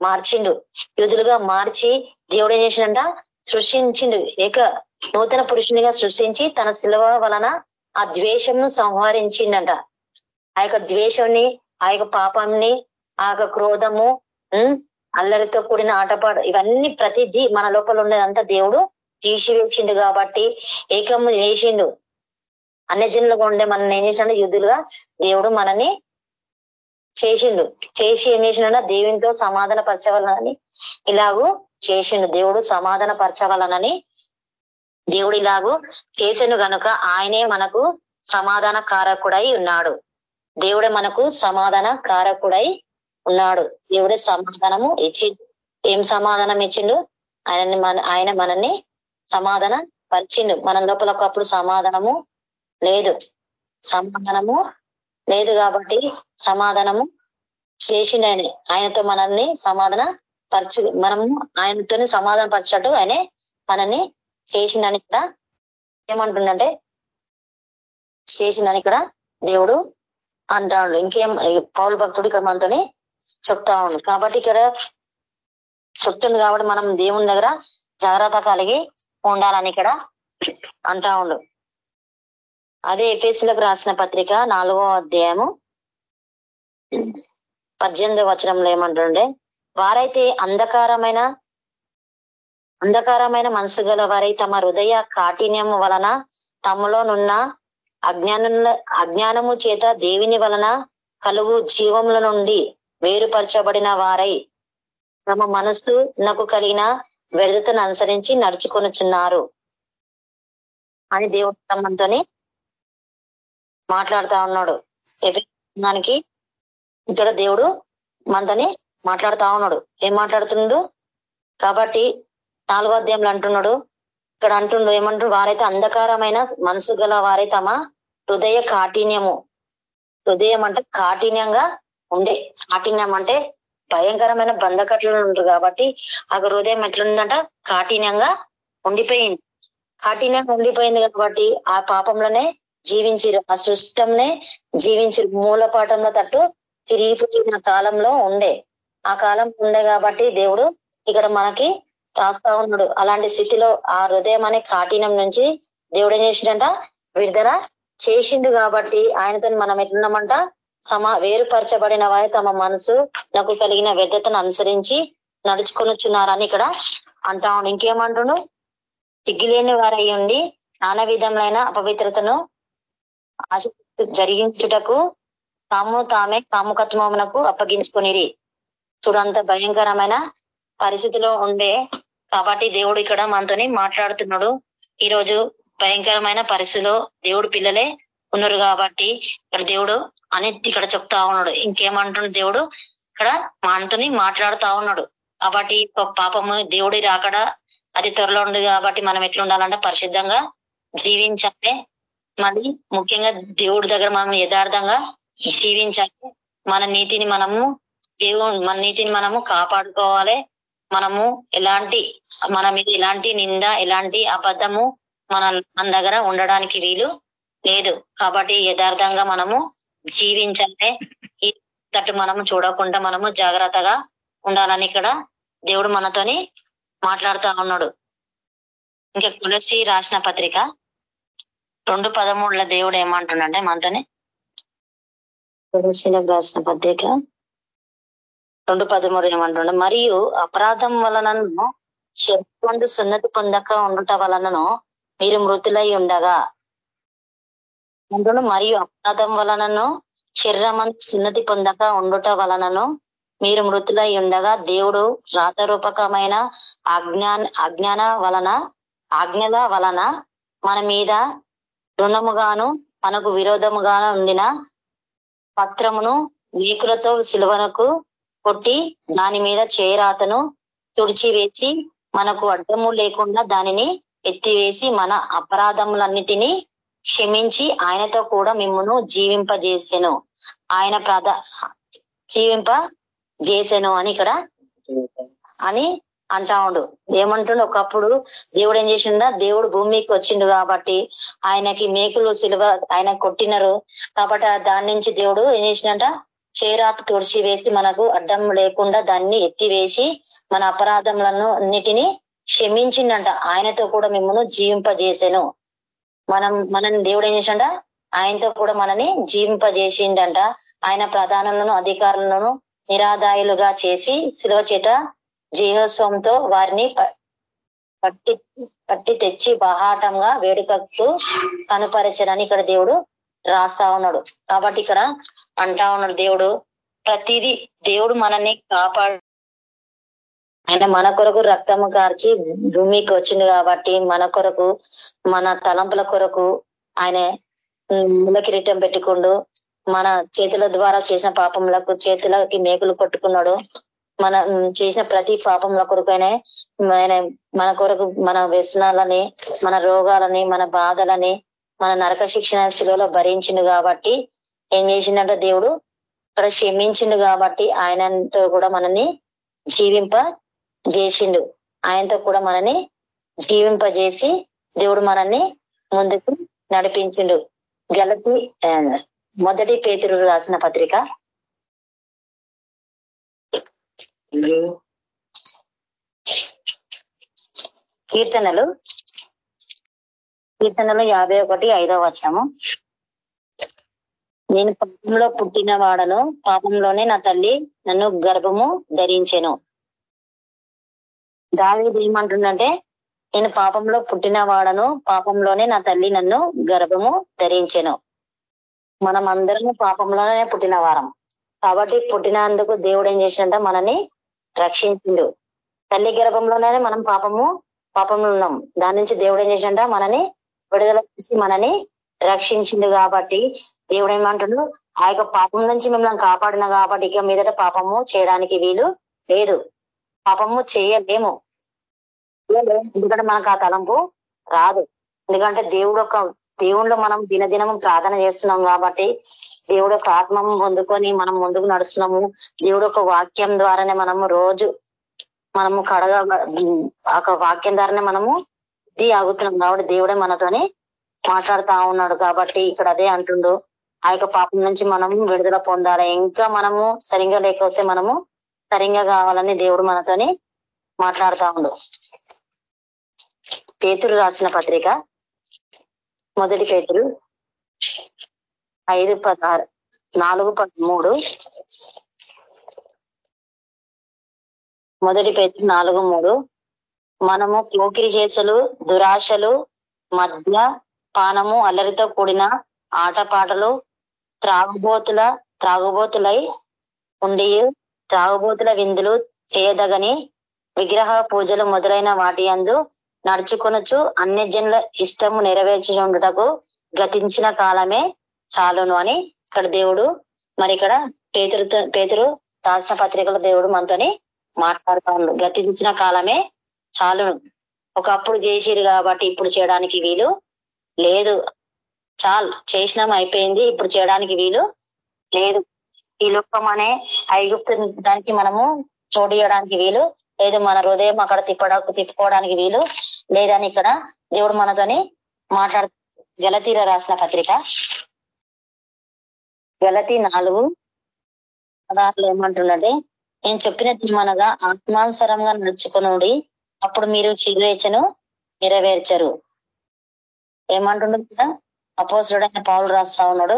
మార్చిండు. యోధులుగా మార్చి దేవుడు ఏం చేసిండంట? సృష్టించిండు. ఏక నూతన పురుషునిగా సృష్టించి తన శిలవ వలన ఆ ద్వేషంను సంహరించిండట. ఆ యొక్క ద్వేషంని ఆ యొక్క పాపంని ఆ యొక్క క్రోధము అల్లరితో కూడిన ఆటపాడు. ఇవన్నీ ప్రతి మన లోపల ఉన్నదంతా దేవుడు తీసివేసిండు కాబట్టి ఏకము చేసిండు. అన్యజనులుగా ఉండే మనల్ని ఏం చేసినాడు యుద్ధులుగా దేవుడు మనని చేసిండు. చేసి ఏం చేసిండ దేవునితో సమాధాన పరచవలనని ఇలాగూ చేసిండు. దేవుడు సమాధాన పరచవాలనని దేవుడు ఇలాగూ చేసెను గనుక ఆయనే మనకు సమాధాన కారకుడై ఉన్నాడు. దేవుడే మనకు సమాధాన కారకుడై ఉన్నాడు. దేవుడే సమాధానము ఇచ్చిండు ఏం సమాధానం ఇచ్చిండు? ఆయనని మన ఆయన మనల్ని సమాధాన పరిచిండు. మన లోపల ఒకప్పుడు సమాధానము లేదు. సమాధానము లేదు కాబట్టి సమాధానము చేసిండు ఆయన. ఆయనతో మనల్ని సమాధాన పరచు మనము ఆయనతోనే సమాధాన పరచట్టు ఆయనే మనల్ని చేసిండని ఇక్కడ ఏమంటుండంటే చేసిందని ఇక్కడ దేవుడు అంటాడు. ఇంకేం పౌరు భక్తుడు ఇక్కడ మనతోని చెప్తా ఉండు. కాబట్టి ఇక్కడ చెప్తుండు కాబట్టి మనం దేవుని దగ్గర జాగ్రత్త కలిగి ఉండాలని ఇక్కడ అంటా ఉండు. అదే ఎఫ్ఎస్సీలకు రాసిన పత్రిక నాలుగో అధ్యాయము పద్దెనిమిదో వచనంలో ఏమంటుండే? వారైతే అంధకారమైన అంధకారమైన మనసు గల వారై తమ హృదయ కాఠిన్యము వలన తమలోనున్న అజ్ఞాన అజ్ఞానము చేత దేవిని వలన కలుగు జీవముల నుండి వేరుపరచబడిన వారై తమ మనస్సు నాకు కలిగిన వ్యర్థతను అనుసరించి నడుచుకొనుచున్నారు. అని దేవుడు మనతోని మాట్లాడుతా ఉన్నాడు. దానికి ఇక్కడ దేవుడు మనతోని మాట్లాడుతా ఉన్నాడు. ఏం మాట్లాడుతున్నాడు కాబట్టి నాలుగో అధ్యాయంలో అంటున్నాడు. ఇక్కడ అంటుండు ఏమంటారు వారైతే అంధకారమైన మనసు గల వారై తమ హృదయ కాఠిన్యము. హృదయం అంటే కాఠిన్యంగా ఉండే. కాఠిన్యం అంటే భయంకరమైన బంధకట్లు ఉండరు కాబట్టి ఆ హృదయం ఎట్లుందంట? కాఠిన్యంగా ఉండిపోయింది. కాఠిన్యంగా ఉండిపోయింది కాబట్టి ఆ పాపంలోనే జీవించిరు ఆ సృష్టంనే జీవించిరు మూలపాఠంలో తట్టు తిరిగిపోయిన కాలంలో ఉండే. ఆ కాలం ఉండే కాబట్టి దేవుడు ఇక్కడ మనకి రాస్తా ఉన్నాడు. అలాంటి స్థితిలో ఆ హృదయం అనే కాఠినం నుంచి దేవుడు ఏం చేసిండంట? విడుదల చేసిండు కాబట్టి ఆయనతో మనం ఎట్లున్నామంట? సమా వేరుపరచబడిన వారి తమ మనసు నాకు కలిగిన వ్యర్థతను అనుసరించి నడుచుకొనిచ్చున్నారని ఇక్కడ అంటా ఉండు. ఇంకేమంటుండు సిగ్గిలేని వారై ఉండి నానా విధములైన అపవిత్రతను ఆశ జరిగించుటకు తాము తామే కాముకత్వమునకు అప్పగించుకునిరి. చూడంత భయంకరమైన పరిస్థితిలో ఉండే కాబట్టి దేవుడు ఇక్కడ మనతోని మాట్లాడుతున్నాడు. ఈరోజు భయంకరమైన పరిస్థితిలో దేవుడు పిల్లలే ఉన్నారు కాబట్టి ఇక్కడ దేవుడు అనేది ఇక్కడ చెప్తా ఉన్నాడు. ఇంకేమంటున్నాడు దేవుడు? ఇక్కడ మనతోని మాట్లాడుతా ఉన్నాడు. కాబట్టి పాపము దేవుడి రాకడ అది త్వరలో ఉంది కాబట్టి మనం ఎట్లుండాలంటే పరిశుద్ధంగా జీవించాలి. మళ్ళీ ముఖ్యంగా దేవుడి దగ్గర మనం యథార్థంగా జీవించాలి. మన నీతిని మనము దేవుడు మన నీతిని మనము కాపాడుకోవాలి. మనము ఎలాంటి మన మీద ఎలాంటి నింద ఎలాంటి అబద్ధము మన మన దగ్గర ఉండడానికి వీలు లేదు. కాబట్టి యథార్థంగా మనము జీవించాలి. ఈ తట్టు మనము చూడకుండా మనము జాగ్రత్తగా ఉండాలని ఇక్కడ దేవుడు మనతోని మాట్లాడుతా ఉన్నాడు. ఇంకా తులసి రాసిన పత్రిక రెండు పదమూడుల దేవుడు ఏమంటుండే మనతోని తులసిలకు రాసిన పత్రిక రెండు పదమూడు ఏమంటుండ మరియు అపరాధం వలనను శరీరమందు సున్నతి పొందక ఉండుట వలనను మీరు మృతులై ఉండగా అంటున్నాడు మరియు అపరాధం వలనను శరీరమంత సున్నతి పొందక ఉండుట వలనను మీరు మృతులై ఉండగా దేవుడు రాతరూపకమైన అజ్ఞా అజ్ఞాన వలన ఆజ్ఞల వలన మన మీద రుణముగాను మనకు విరోధముగాను ఉండిన పత్రమును మేకులతో సిలువనకు కొట్టి దాని మీద చేరాతను తుడిచివేసి మనకు అడ్డము లేకుండా దానిని ఎత్తివేసి మన అపరాధములన్నిటినీ క్షమించి ఆయనతో కూడా మిమ్మను జీవింపజేసాను. ఆయన ప్రధ జీవింప చేసాను అని ఇక్కడ అని అంటా ఉండు. ఏమంటుండు? ఒకప్పుడు దేవుడు ఏం చేసిండా? దేవుడు భూమికి వచ్చిండు కాబట్టి ఆయనకి మేకులు సిలువ ఆయన కొట్టినరు కాబట్టి దాని నుంచి దేవుడు ఏం చేసిండంట? చేరాకు తుడిచి వేసి మనకు అడ్డం లేకుండా దాన్ని ఎత్తివేసి మన అపరాధములను అన్నిటినీ క్షమించిండట. ఆయనతో కూడా మిమ్మల్ని జీవింపజేసాను. మనం మనని దేవుడు ఏం చేసిండ ఆయనతో కూడా మనని జీవింపజేసిండంట. ఆయన ప్రధానులను అధికారులను నిరాదాయులుగా చేసి శిలువ చేత జీవోత్సవంతో వారిని పట్టి పట్టి తెచ్చి బహాటంగా వేడుకకు కనుపరచరని ఇక్కడ దేవుడు రాస్తా ఉన్నాడు. కాబట్టి ఇక్కడ అంటా ఉన్నాడు దేవుడు ప్రతిదీ దేవుడు మనల్ని కాపాడు ఆయన మన కొరకు రక్తము కార్చి భూమికి వచ్చింది కాబట్టి మన కొరకు మన తలంపుల కొరకు ఆయన ముల కిరీటం పెట్టుకుండు మన చేతుల ద్వారా చేసిన పాపములకు చేతులకి మేకులు కొట్టుకున్నాడు. మన చేసిన ప్రతి పాపముల కొరకైనా ఆయన మన కొరకు మన వ్యసనాలని మన రోగాలని మన బాధలని మన నరక శిక్షణ శిలువలో భరించిండు కాబట్టి ఏం చేసిందంటే దేవుడు అక్కడ క్షమించిండు కాబట్టి ఆయనతో కూడా మనని జీవింప చేసిండు. ఆయనతో కూడా మనని జీవింపజేసి దేవుడు మనల్ని ముందుకు నడిపించిండు. గలతి మొదటి పేతురు రాసిన పత్రిక. కీర్తనలు. కీర్తనలు యాభై ఒకటి ఐదో వచనము. నేను పాపంలో పుట్టిన వాడను పాపంలోనే నా తల్లి నన్ను గర్భము ధరించెను. దావేది ఏమంటుందంటే నేను పాపంలో పుట్టిన వాడను పాపంలోనే నా తల్లి నన్ను గర్భము ధరించెను. మనం అందరము పాపంలోనే పుట్టిన వారం. కాబట్టి పుట్టినందుకు దేవుడు ఏం చేసినట్ట మనని రక్షించిండు. తల్లి గర్భంలోనే మనం పాపము పాపంలో ఉన్నాం. దాని నుంచి దేవుడు ఏం చేసిండ మనని విడుదల చేసి మనని రక్షించిండు కాబట్టి దేవుడు ఏమంటుండు ఆ యొక్క పాపం నుంచి మిమ్మల్ని కాపాడిన కాబట్టి ఇక మీదట పాపము చేయడానికి వీలు లేదు. పాపము చేయలేము. ఎందుకంటే మనకు ఆ తలంపు రాదు. ఎందుకంటే దేవుడు ఒక దేవుళ్ళు మనం దినదినము ప్రార్థన చేస్తున్నాం కాబట్టి దేవుడు ఒక ఆత్మము పొందుకొని మనం ముందుకు నడుస్తున్నాము. దేవుడు ఒక వాక్యం ద్వారానే మనము రోజు మనము కడగ ఒక వాక్యం ద్వారానే మనము ఇది ఆగుతున్నాం కాబట్టి దేవుడే మనతోని మాట్లాడుతా ఉన్నాడు కాబట్టి ఇక్కడ అదే అంటుండు. ఆ యొక్క పాపం నుంచి మనం విడుదల పొందాలి? ఇంకా మనము సరిగా లేకపోతే మనము సరిగా కావాలని దేవుడు మనతోని మాట్లాడుతా ఉండు. పేతురు రాసిన పత్రిక మొదటి పేతురు ఐదు పదహారు నాలుగు పదమూడు. మొదటి పేతురు నాలుగు మూడు. మనము పోకిరి చేసలు దురాశలు మధ్య పానము అల్లరితో కూడిన ఆటపాటలు త్రాగుబోతుల త్రాగుబోతులై ఉండి త్రాగుబోతుల విందులు చేయదగని విగ్రహ పూజలు మొదలైన వాటి అందు నడుచుకొనొచ్చు అన్ని జన్ల ఇష్టము నెరవేర్చి గతించిన కాలమే చాలును అని ఇక్కడ దేవుడు మరి ఇక్కడ పేతురుతో పేతురు రాసిన పత్రికల దేవుడు మనతోని మాట్లాడుతా గతించిన కాలమే చాలును. ఒకప్పుడు చేసిరు కాబట్టి ఇప్పుడు చేయడానికి వీలు లేదు. చాలు చేసినాం అయిపోయింది ఇప్పుడు చేయడానికి వీలు లేదు. ఈ లోకం అనే ఐగుప్తు దానికి మనము చోడియడానికి వీలు. లేదు మన హృదయం అక్కడ తిప్పడానికి తిప్పుకోవడానికి వీలు. లేదని ఇక్కడ దేవుడు మనతోని మాట్లాడు గలతీర రాసిన పత్రిక. గలతి నాలుగు పదార్థాలు ఏమంటుండే నేను చెప్పిన మనగా ఆత్మానుసరంగా నడుచుకునుడి. అప్పుడు మీరు చిరువేచను నెరవేర్చరు. ఏమంటుండదు కదా అపోసుడైన రాస్తా ఉన్నాడు.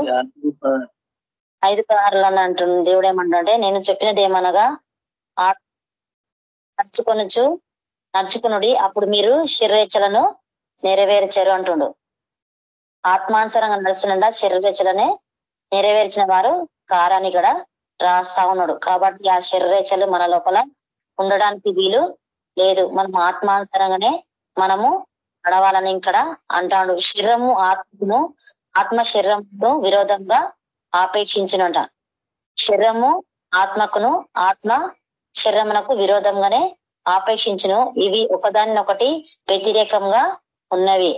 ఐదు పదార్థాలు అంటున్న దేవుడు ఏమంటుంటే నేను చెప్పినది ఏమనగా నడుచుకొనొచ్చు నడుచుకునుడి అప్పుడు మీరు శరీరేచ్చలను నెరవేర్చారు అంటుండు. ఆత్మానుసరంగా నడుస్తున్నా శరీరేచ్చలనే నెరవేర్చిన వారు కారాన్ని కూడా రాస్తా ఉన్నాడు. కాబట్టి ఆ శరీరేచ్చలు మన లోపల ఉండడానికి వీలు లేదు. మనం ఆత్మాంతరంగానే మనము నడవాలని ఇక్కడ అంటాడు. శరీరము ఆత్మను ఆత్మ శరీరమును విరోధంగా ఆపేక్షించినట. శరీరము ఆత్మకును ఆత్మ శరీరమునకు విరోధంగానే ఆపేక్షించును. ఇవి ఒకదానినొకటి వ్యతిరేకంగా ఉన్నవి.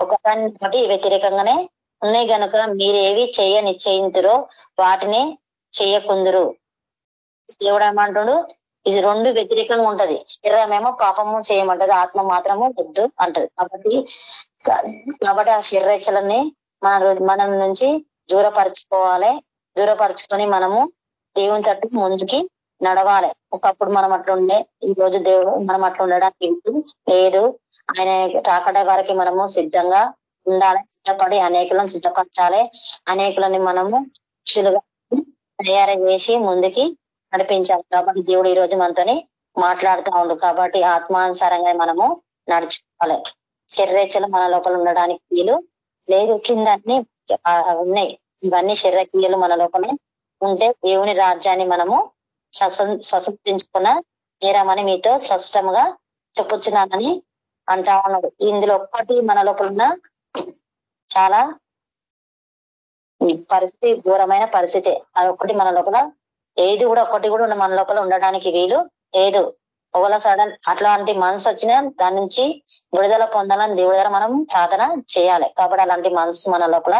ఒకదానినొకటి ఒకటి వ్యతిరేకంగానే ఉన్నాయి గనుక మీరేవి చేయ నిశ్చయింతురో వాటిని చేయకుందురు. దేవుడు ఏమంటుడు ఇది రెండు వ్యతిరేకంగా ఉంటది. శరీరమేమో పాపము చేయమంటది ఆత్మ మాత్రము వద్దు అంటది. కాబట్టి కాబట్టి ఆ శరీరేచ్చలని మన మన నుంచి దూరపరచుకోవాలి. దూరపరచుకొని మనము దేవుని తట్టు ముందుకి నడవాలి. ఒకప్పుడు మనం అట్లుండే ఈ రోజు దేవుడు మనం అట్లా ఉండడానికి లేదు. ఆయన రాకడ వారికి మనము సిద్ధంగా ఉండాలి సిద్ధపడి అనేకులను సిద్ధపరచాలి. అనేకులని మనము తయారు చేసి ముందుకి నడిపించాలి. కాబట్టి దేవుడు ఈ రోజు మనతోని మాట్లాడుతూ ఉండు. కాబట్టి ఆత్మానుసారంగా మనము నడుచుకోవాలి. శరీరేచ్చలు మన లోపల ఉండడానికి వీలు లేదు. కిందన్నీ ఉన్నాయి ఇవన్నీ శరీరక్రియలు మన లోపల ఉంటే దేవుని రాజ్యాన్ని మనము స్వసంతించుకున్న నేరమని మీతో స్పష్టంగా చెప్పుచున్నానని అంటా ఉన్నాడు. ఇందులో ఒక్కటి మన లోపల ఉన్న చాలా పరిస్థితి ఘోరమైన పరిస్థితి. అదొక్కటి మన లోపల ఏది కూడా ఒకటి కూడా మన లోపల ఉండడానికి వీలు లేదు. ఒకవేళ సడన్ అట్లాంటి మనసు వచ్చినా దాని నుంచి విడుదల పొందాలని దేవుడి మనం ప్రార్థన చేయాలి. కాబట్టి అలాంటి మనసు మన లోపల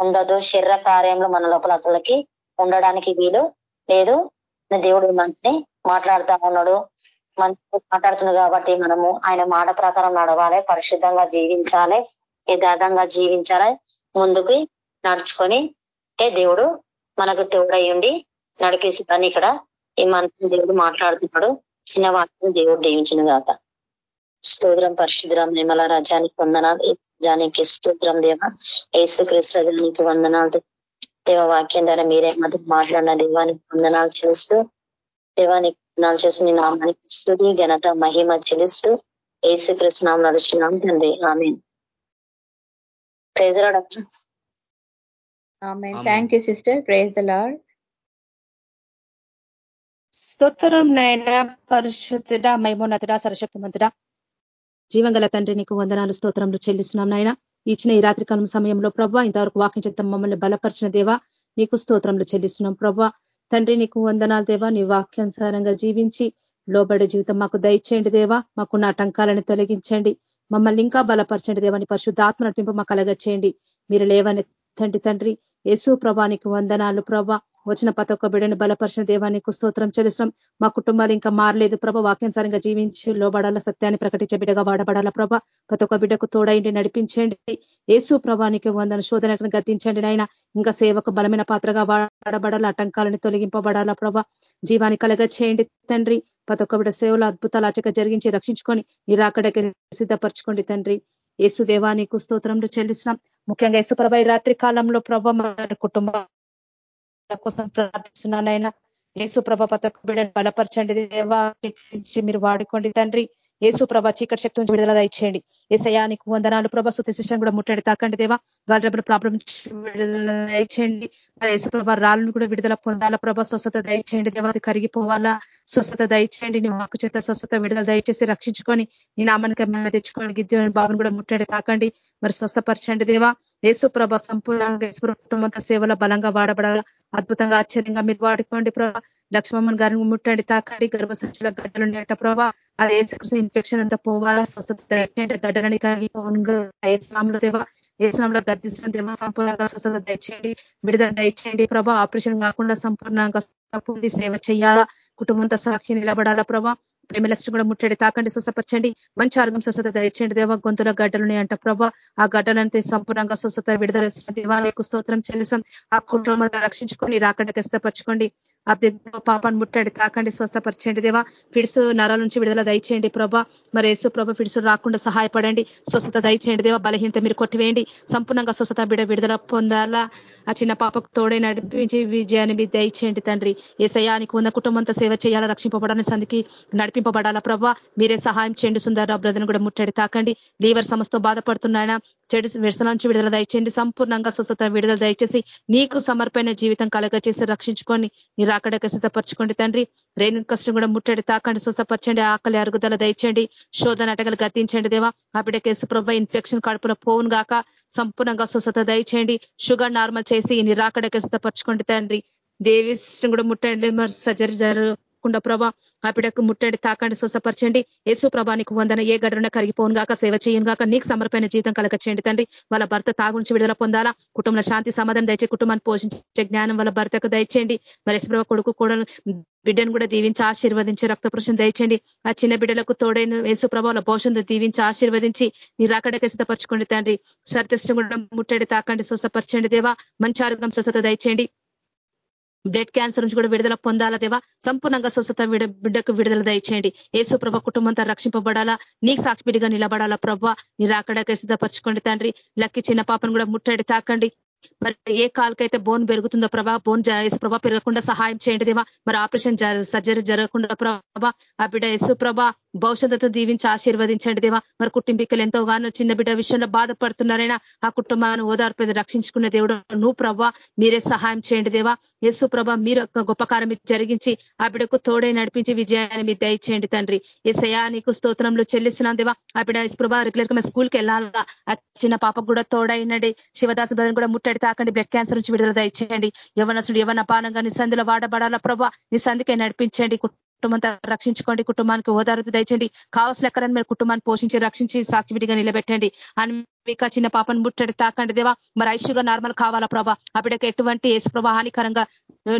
ఉండదు. శరీర కార్యంలో మన లోపల అసలుకి ఉండడానికి వీలు లేదు. దేవుడు మనని మాట్లాడుతూ ఉన్నాడు. మన మాట్లాడుతున్నాడు కాబట్టి మనము ఆయన మాట ప్రకారం నడవాలి. పరిశుద్ధంగా జీవించాలి. యథార్థంగా జీవించాలి. ముందుకు నడుచుకొని దేవుడు మనకు తోడయ్యుండి నడిపిస్తాను ఇక్కడ ఈ మన దేవుడు మాట్లాడుతున్నాడు. చిన్న వాక్యం దేవుడు దీవించిన కాక స్తోత్రం పరిశుద్రం నిమల రజానికి వందనాలు. జానికి స్తోత్రం దేవ. ఏసు కృష్ణజానికి వందనాలు. దేవ వాక్యం ద్వారా మీరే మధ్య మాట్లాడిన దేవానికి వందనాలు చేస్తూ దేవానికి వందనాలు చేసి నీ నామానికి స్థుతి ఘనత మహిమ చెల్లిస్తూ ఏసు కృష్ణం నడుచున్నాం తండ్రి. ఆమె ప్రేజరాడ thank you sister praise the Lord స్తోత్రం నాయన పరిశుద్ధుడ మైమోన్నతుడ సరశక్తిమంతుడ జీవంగల తండ్రి నీకు వందనాలు స్తోత్రంలో చెల్లిస్తున్నాం నాయన. ఇచ్చిన ఈ రాత్రికాలం సమయంలో ప్రభా ఇంతవరకు వాక్యం మమ్మల్ని బలపరిచిన దేవా నీకు స్తోత్రంలో చెల్లిస్తున్నాం ప్రభా. తండ్రి నీకు వందనాలు దేవా నీ వాక్యానుసారంగా జీవించి లోబడే జీవితం మాకు దయచేయండి దేవా. మాకున్న ఆటంకాలను తొలగించండి. మమ్మల్ని ఇంకా బలపరచండి దేవాని పరిశుద్ధ ఆత్మ నటింపు మాకు చేయండి మీరు లేవని తండ్రి. తండ్రి యేసు ప్రభానికి వందనాలు ప్రభా. వచ్చిన ప్రతి ఒక్క బిడ్డను బలపరిచిన దేవానికి స్తోత్రం చెల్లిస్తున్నాం. మా కుటుంబాలు ఇంకా మారలేదు ప్రభ. వాక్యానుసారంగా జీవించి లోబడాల సత్యాన్ని ప్రకటించే బిడ్డగా వాడబడాల ప్రభ. ప్రతి ఒక్క బిడ్డకు తోడైండి నడిపించండి. యేసు ప్రభానికి వందన శోధనకు గద్దించండి నాయన. ఇంకా సేవకు బలమైన పాత్రగా వాడబడాల ఆటంకాలను తొలగింపబడాలా ప్రభ. జీవాన్ని కలగ చేయండి తండ్రి. ప్రతి ఒక్క బిడ్డ సేవలు అద్భుతాలు అచక జరిగించి రక్షించుకొని నిరాకడకి సిద్ధపరచుకోండి తండ్రి. యేసు దేవానికి స్తోత్రంలో చెల్లిస్తున్నాం. ముఖ్యంగా యేసుప్రభ రాత్రి కాలంలో ప్రభ కుటుంబం కోసం ప్రార్థిస్తున్నానైనా. యేసు ప్రభ పతక బిడ్డను బలపరచండి. దేవా మీరు వాడుకోండి తండ్రి. యేసు ప్రభ చీకటి శక్తి నుంచి విడుదల దయచేయండి. ఏసయానికి వందనాలు. ప్రభ సుతి సిస్టమ్ కూడా ముట్టడి తాకండి దేవా. గాలి ప్రాబ్లం విడుదల దయచేయండి. మరి యేసు ప్రభ రాళ్ళను కూడా విడుదల పొందాల? ప్రభ స్వస్థత దయచేయండి దేవా. అది కరిగిపోవాలా? స్వస్థత దయచేయండి. నీ వాకు చేత స్వస్థత విడుదల దయచేసి రక్షించుకొని నీ నామానికి తెచ్చుకోండి గిద్యోని బాబును కూడా ముట్టడి తాకండి. మరి స్వస్థపరచండి దేవా. యేసుప్రభ సంపూర్ణంగా యేసు కుటుంబంతో సేవల బలంగా వాడబడాల? అద్భుతంగా ఆశ్చర్యంగా మీరు వాడుకోండి ప్రభా. లక్ష్మమ్మన్ గారిని ముట్టండి తాకండి గర్భసంచుల గడ్డలు ఉండేట ప్రభా. అది ఏసుకృష్ణ ఇన్ఫెక్షన్ అంతా పోవాలా? స్వస్థత గడ్డలని ఏసునాంలో దేవా ఏసునాంలో గర్దిస్తున్న దేవా సంపూర్ణంగా స్వస్థత దయచేయండి విడుదల దయచేయండి ప్రభా. ఆపరేషన్ కాకుండా సంపూర్ణంగా సేవ చేయాలా? కుటుంబంతో సాక్షి నిలబడాలా ప్రభా? ప్రేమలస్టు కూడా ముట్టడి తాకండి స్వస్థపరచండి. మంచి ఆరోగ్యం స్వస్థత దయచేయండి. దేవ గొంతుల గడ్డలు అంట ప్రభా. ఆ గడ్డలంతా సంపూర్ణంగా స్వస్థత విడుదల దేవాలయకు స్తోత్రం చెల్లిసాం ఆ కుటుంబం రక్షించుకొని రాకడకి సిద్ధపరచుకోండి. ఆ పాపాన్ని ముట్టడి తాకండి స్వస్థపరచండి దేవా. ఫిడ్స్ నరాల నుంచి విడుదల దయచేయండి ప్రభా. మరి యేసు ప్రభ ఫిడ్స్ రాకుండా సహాయపడండి. స్వస్థత దయచేయండి దేవా. బలహీనత మీరు కొట్టివేయండి. సంపూర్ణంగా స్వస్థత బిడ విడుదల పొందాలా. ఆ చిన్న పాపకు తోడే నడిపించి విజయాన్ని మీరు దయచేయండి తండ్రి. ఏ సయానికి ఉన్న కుటుంబంతో సేవ చేయాలా రక్షింపబడాలని సందికి నడిపింపబడాలా ప్రభా. మీరే సహాయం చేయండి సుందర బ్రదర్ని కూడా ముట్టడి తాకండి. లీవర్ సమస్యతో బాధపడుతున్నాయన. చెడు వ్యసన నుంచి విడుదల దయచేయండి. సంపూర్ణంగా స్వస్థత విడుదల దయచేసి నీకు సమర్పణ జీవితం కలగ చేసి రక్షించుకొని నీ రాకడక సిద్ధపరచుకోండి తండ్రి. రేణు కష్టం కూడా ముట్టడి తాకండి స్వస్థపరచండి ఆకలి అరుగుదల దయచేయండి శోధన అటగలు గతించండి దేవా. ఆ బిడ్డకేసు ప్రభ ఇన్ఫెక్షన్ కడుపులో పోవును గాక సంపూర్ణంగా స్వస్థత దయచేయండి. షుగర్ నార్మల్ చేసి ఇన్ని రాకడక సిద్ధపరచుకోండి తండ్రి. దేవి కూడా ముట్టండి మరి సర్జరీ తప్పకుండా ప్రభా. ఆ బిడ్డకు ముట్టండి తాకండి స్వసపరచండి యేసు ప్రభా నీకు వందన ఏ గడన కరిగిపోను గాక సేవ చేయను గాక నీకు సమర్పణ జీవితం కలగ చేయండి తండ్రి. వాళ్ళ భర్త తాగుంచి విడుదల పొందాలా? కుటుంబంలో శాంతి సమాధానం దయచే కుటుంబాన్ని పోషించే జ్ఞానం వాళ్ళ భర్తకు దయచేయండి. మరి యశ్వ్రభ కొడుకు కూడా బిడ్డను కూడా దీవించి ఆశీర్వదించి రక్తపురుషం దయచండి ఆ చిన్న బిడ్డలకు తోడైన యేసు ప్రభావాల భవిష్యత్తు దీవించి ఆశీర్వదించి నీ రాకడకే సిద్ధపరచుకోండి తండ్రి. సరితష్టం కూడా ముట్టడి తాకండి స్వసపరచండి దేవా. మంచి ఆరోగ్యం స్వస్థత దయచేయండి. బ్లడ్ క్యాన్సర్ నుంచి కూడా విడుదల పొందాలా దేవా? సంపూర్ణంగా స్వస్థత బిడ్డకు విడుదల దయచేయండి. ఏసు ప్రభ కుటుంబంతో రక్షింపబడాలా? నీకు సాక్షిడిగా నిలబడాలా ప్రభ? నీ రాకడాకే సిద్ధపరచుకోండి తండ్రి. లక్కి చిన్న పాపను కూడా ముట్టడి తాకండి. మరి ఏ కాలుకైతే బోన్ పెరుగుతుందో ప్రభా బోన్ ప్రభా పెరగకుండా సహాయం చేయండి దేవా. మరి ఆపరేషన్ సర్జరీ జరగకుండా ప్రభా ఆ బిడ్డ యేసు ప్రభా భవిష్యత్తు దీవించి ఆశీర్వదించండి దేవా. మరి కుటుంబీకులు ఎంతో గానో చిన్న బిడ్డ విషయంలో బాధపడుతున్నారైనా ఆ కుటుంబాన్ని ఓదార్పేది రక్షించుకున్న దేవుడు నువ్వు ప్రభా. మీరే సహాయం చేయండి దేవా. యేసు ప్రభ మీరు గొప్ప కారం జరిగించి ఆ బిడకు తోడై నడిపించి విజయాన్ని మీ దయచేయండి తండ్రి. ఏ సయానికి స్తోత్రంలో చెల్లిస్తున్నాం దేవా. ఆ బిడ ప్రభా రెగ్యులర్గా స్కూల్కి వెళ్ళాలా? ఆ చిన్న పాపకు కూడా తోడైనడి శివదాసు బ్రదర్ కూడా ముట్టడి తాకండి. బ్లడ్ క్యాన్సర్ నుంచి విడుదల దయచేయండి. యవనసుడు యవన పానంగా నీ సంధిలో వాడబడాలా? ప్రభా నీ సంధికే నడిపించండి. కుటుంబంతో రక్షించుకోండి. కుటుంబానికి ఓదార్పు దయచండి కావాల్సిన ఎక్కడని మీరు కుటుంబాన్ని పోషించి రక్షించి సాక్షివిడిగా నిలబెట్టండి. అన్విక చిన్న పాపను ముట్టడి తాకండి దేవా. మరి ఐషుగా నార్మల్ కావాలా ప్రభా? ఆ బిడ్డకి ఎటువంటి ఏసు ప్రభా హానికరంగా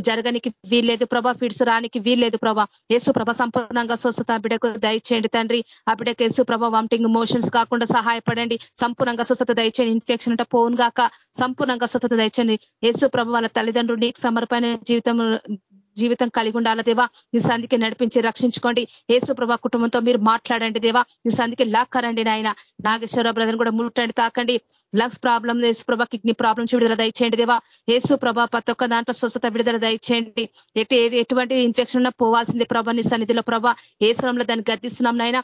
జరగనికి వీల్లేదు ప్రభా ఫిడ్స్ రానికి వీల్లేదు ప్రభా. యేసు ప్రభ సంపూర్ణంగా స్వస్థత బిడకు దయచేయండి తండ్రి. ఆ బిడకు యేసు ప్రభ వామిటింగ్ మోషన్స్ కాకుండా సహాయపడండి. సంపూర్ణంగా స్వస్థత దయచేయండి. ఇన్ఫెక్షన్ అంటే పోన్ గాక సంపూర్ణంగా స్వస్థత దయచేయండి. యేసు ప్రభ వాళ్ళ తల్లిదండ్రులు నీకు సమర్పణ జీవితం జీవితం కలిగి ఉండాల దేవా? నీ సంధికి నడిపించి రక్షించుకోండి. ఏసు ప్రభా కుటుంబంతో మీరు మాట్లాడండి దేవా. నీ సంధికి లాక్కరండి నాయన. నాగేశ్వర బ్రదర్ కూడా ముట్టండి తాకండి. లంగ్స్ ప్రాబ్లం ఏసు ప్రభా కిడ్నీ ప్రాబ్లమ్స్ విడుదల దయచేయండి దేవా. ఏసు ప్రభా ప్రతి ఒక్క దాంట్లో స్వస్థత విడుదల దయచేయండి. ఎటువంటి ఇన్ఫెక్షన్ ఉన్నా పోవాల్సిందే ప్రభా నీ సన్నిధిలో ప్రభా. ఏ స్వరంలో దాన్ని గద్దిస్తున్నాం నాయన.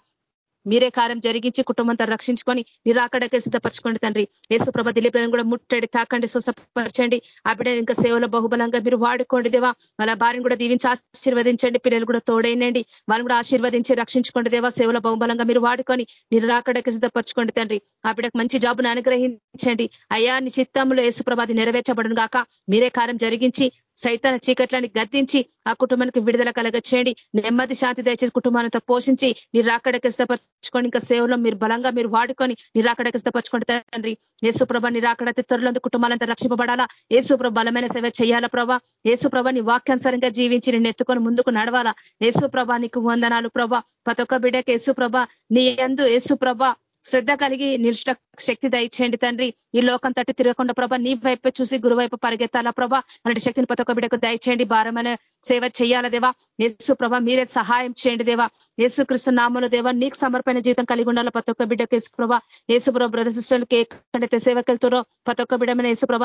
మీరే కార్యం జరిగించి కుటుంబంతో రక్షించుకొని నిరాకడకే సిద్ధపరచుకోండి తండ్రి. ఏసు ప్రభ దిలీప్ కూడా ముట్టడి తాకండి స్వసపరచండి ఆ బిడ్డ ఇంకా సేవలో బహుబలంగా మీరు వాడుకోండి దేవా. వాళ్ళ భార్యను కూడా దీవించి ఆశీర్వదించండి. పిల్లలు కూడా తోడైనండి. వాళ్ళని కూడా ఆశీర్వదించి రక్షించుకోండి దేవా. సేవలో బహుబలంగా మీరు వాడుకొని నిరాకడకే సిద్ధపరచుకోండి తండ్రి. ఆ బిడ్డకు మంచి జాబును అనుగ్రహించండి. అయ్యా నీ చిత్తంలో యేసుప్రభాది నెరవేర్చబడును గాక. మీరే కార్యం జరిగించి సైతాన చీకట్లని గద్దించి ఆ కుటుంబానికి విడుదల కలగ చేయండి నెమ్మది శాంతి దయచేసి కుటుంబాలతో పోషించి మీరు రాకడకి ఇష్టపరచుకోండి ఇంకా సేవలో మీరు బలంగా మీరు వాడుకొని మీరు రాకడకి ఇష్టపరచుకోండి తండ్రి. యేసుప్రభ నీ రాకడైతే త్వరలో కుటుంబాలంతా రక్షింపబడాలా? యేసుప్రభ బలమైన సేవ చేయాలా ప్రభా? యేసుప్రభ నీ వాక్యానుసారంగా జీవించి నేను ఎత్తుకొని ముందుకు నడవాలా? యేసుప్రభ నీకు వందనాలు ప్రభా. ప్రతి ఒక్క బిడ్డకి యేసుప్రభ నీ ఎందు యేసుప్రభ శ్రద్ధ కలిగి నిరుష్ట శక్తి దయచేయండి తండ్రి. ఈ లోకం తట్టు తిరగకుండా ప్రభా నీ వైపు చూసి గురువైపు పరిగెత్తాలా ప్రభా? అలాంటి శక్తిని ప్రతి ఒక్క బిడ్డకు దయచేయండి. భారమైన సేవ చేయాల దేవా? యేసు ప్రభ మీరే సహాయం చేయండి దేవా. యేసు కృష్ణ నామలు దేవా నీకు సమర్పణ జీవితం కలిగి ఉండాలి ప్రతి ఒక్క బిడ్డకు యేసు ప్రభ? యేసు ప్రభ బ్రదర్ సిస్టర్లకి ఎక్కడైతే సేవకెళ్తారో ప్రతి ఒక్క బిడ్డ యేసు ప్రభ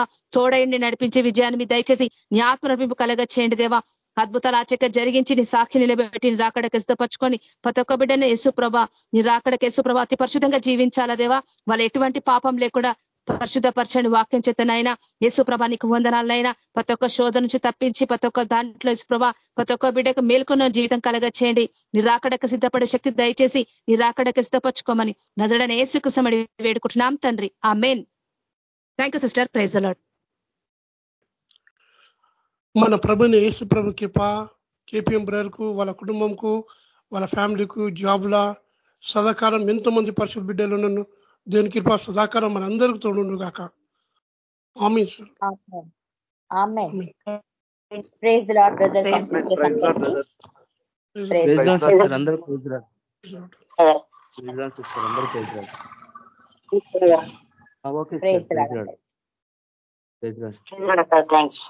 నడిపించి విజయాన్ని మీ దయచేసి నీ నడిపింపు కలగ చేయండి దేవా. అద్భుతాలు ఆచక జరిగించి నీ సాక్షి నిలబెట్టి నీ రాకడకి సిద్ధపరచుకొని ప్రతి ఒక్క బిడ్డను యేసుప్రభ నీ రాకడకు యేసుప్రభ అతి పరిశుద్ధంగా జీవించాలా దేవా? వాళ్ళు ఎటువంటి పాపం లేకుండా పరిశుద్ధపరచండి వాక్యం చేతనైనా యేసుప్రభ నీకు వందనాలైనా ప్రతి ఒక్క శోధ నుంచి తప్పించి ప్రతి ఒక్క దాంట్లో యేసుప్రభ ప్రతి ఒక్క బిడ్డకు మేల్కొన్న జీవితం కలగ చేయండి. నీ రాకడకు సిద్ధపడే శక్తి దయచేసి నీ రాకడకు సిద్ధపరచుకోమని నజడని యేసుకు సమడి వేడుకుంటున్నాం తండ్రి. Amen thank you sister praise the Lord మన ప్రభుని యేసు ప్రభు కృప కేపీఎం బ్రదర్కు వాళ్ళ కుటుంబంకు వాళ్ళ ఫ్యామిలీకు జాబ్ల సదాకాలం ఎంతమంది పరిశుద్ధ బిడ్డలు నన్ను దేని కృప సదాకాలం మన అందరికి తోడు కాక ఆమె sir praise the Lord brothers అందరూ okay praise the Lord thanks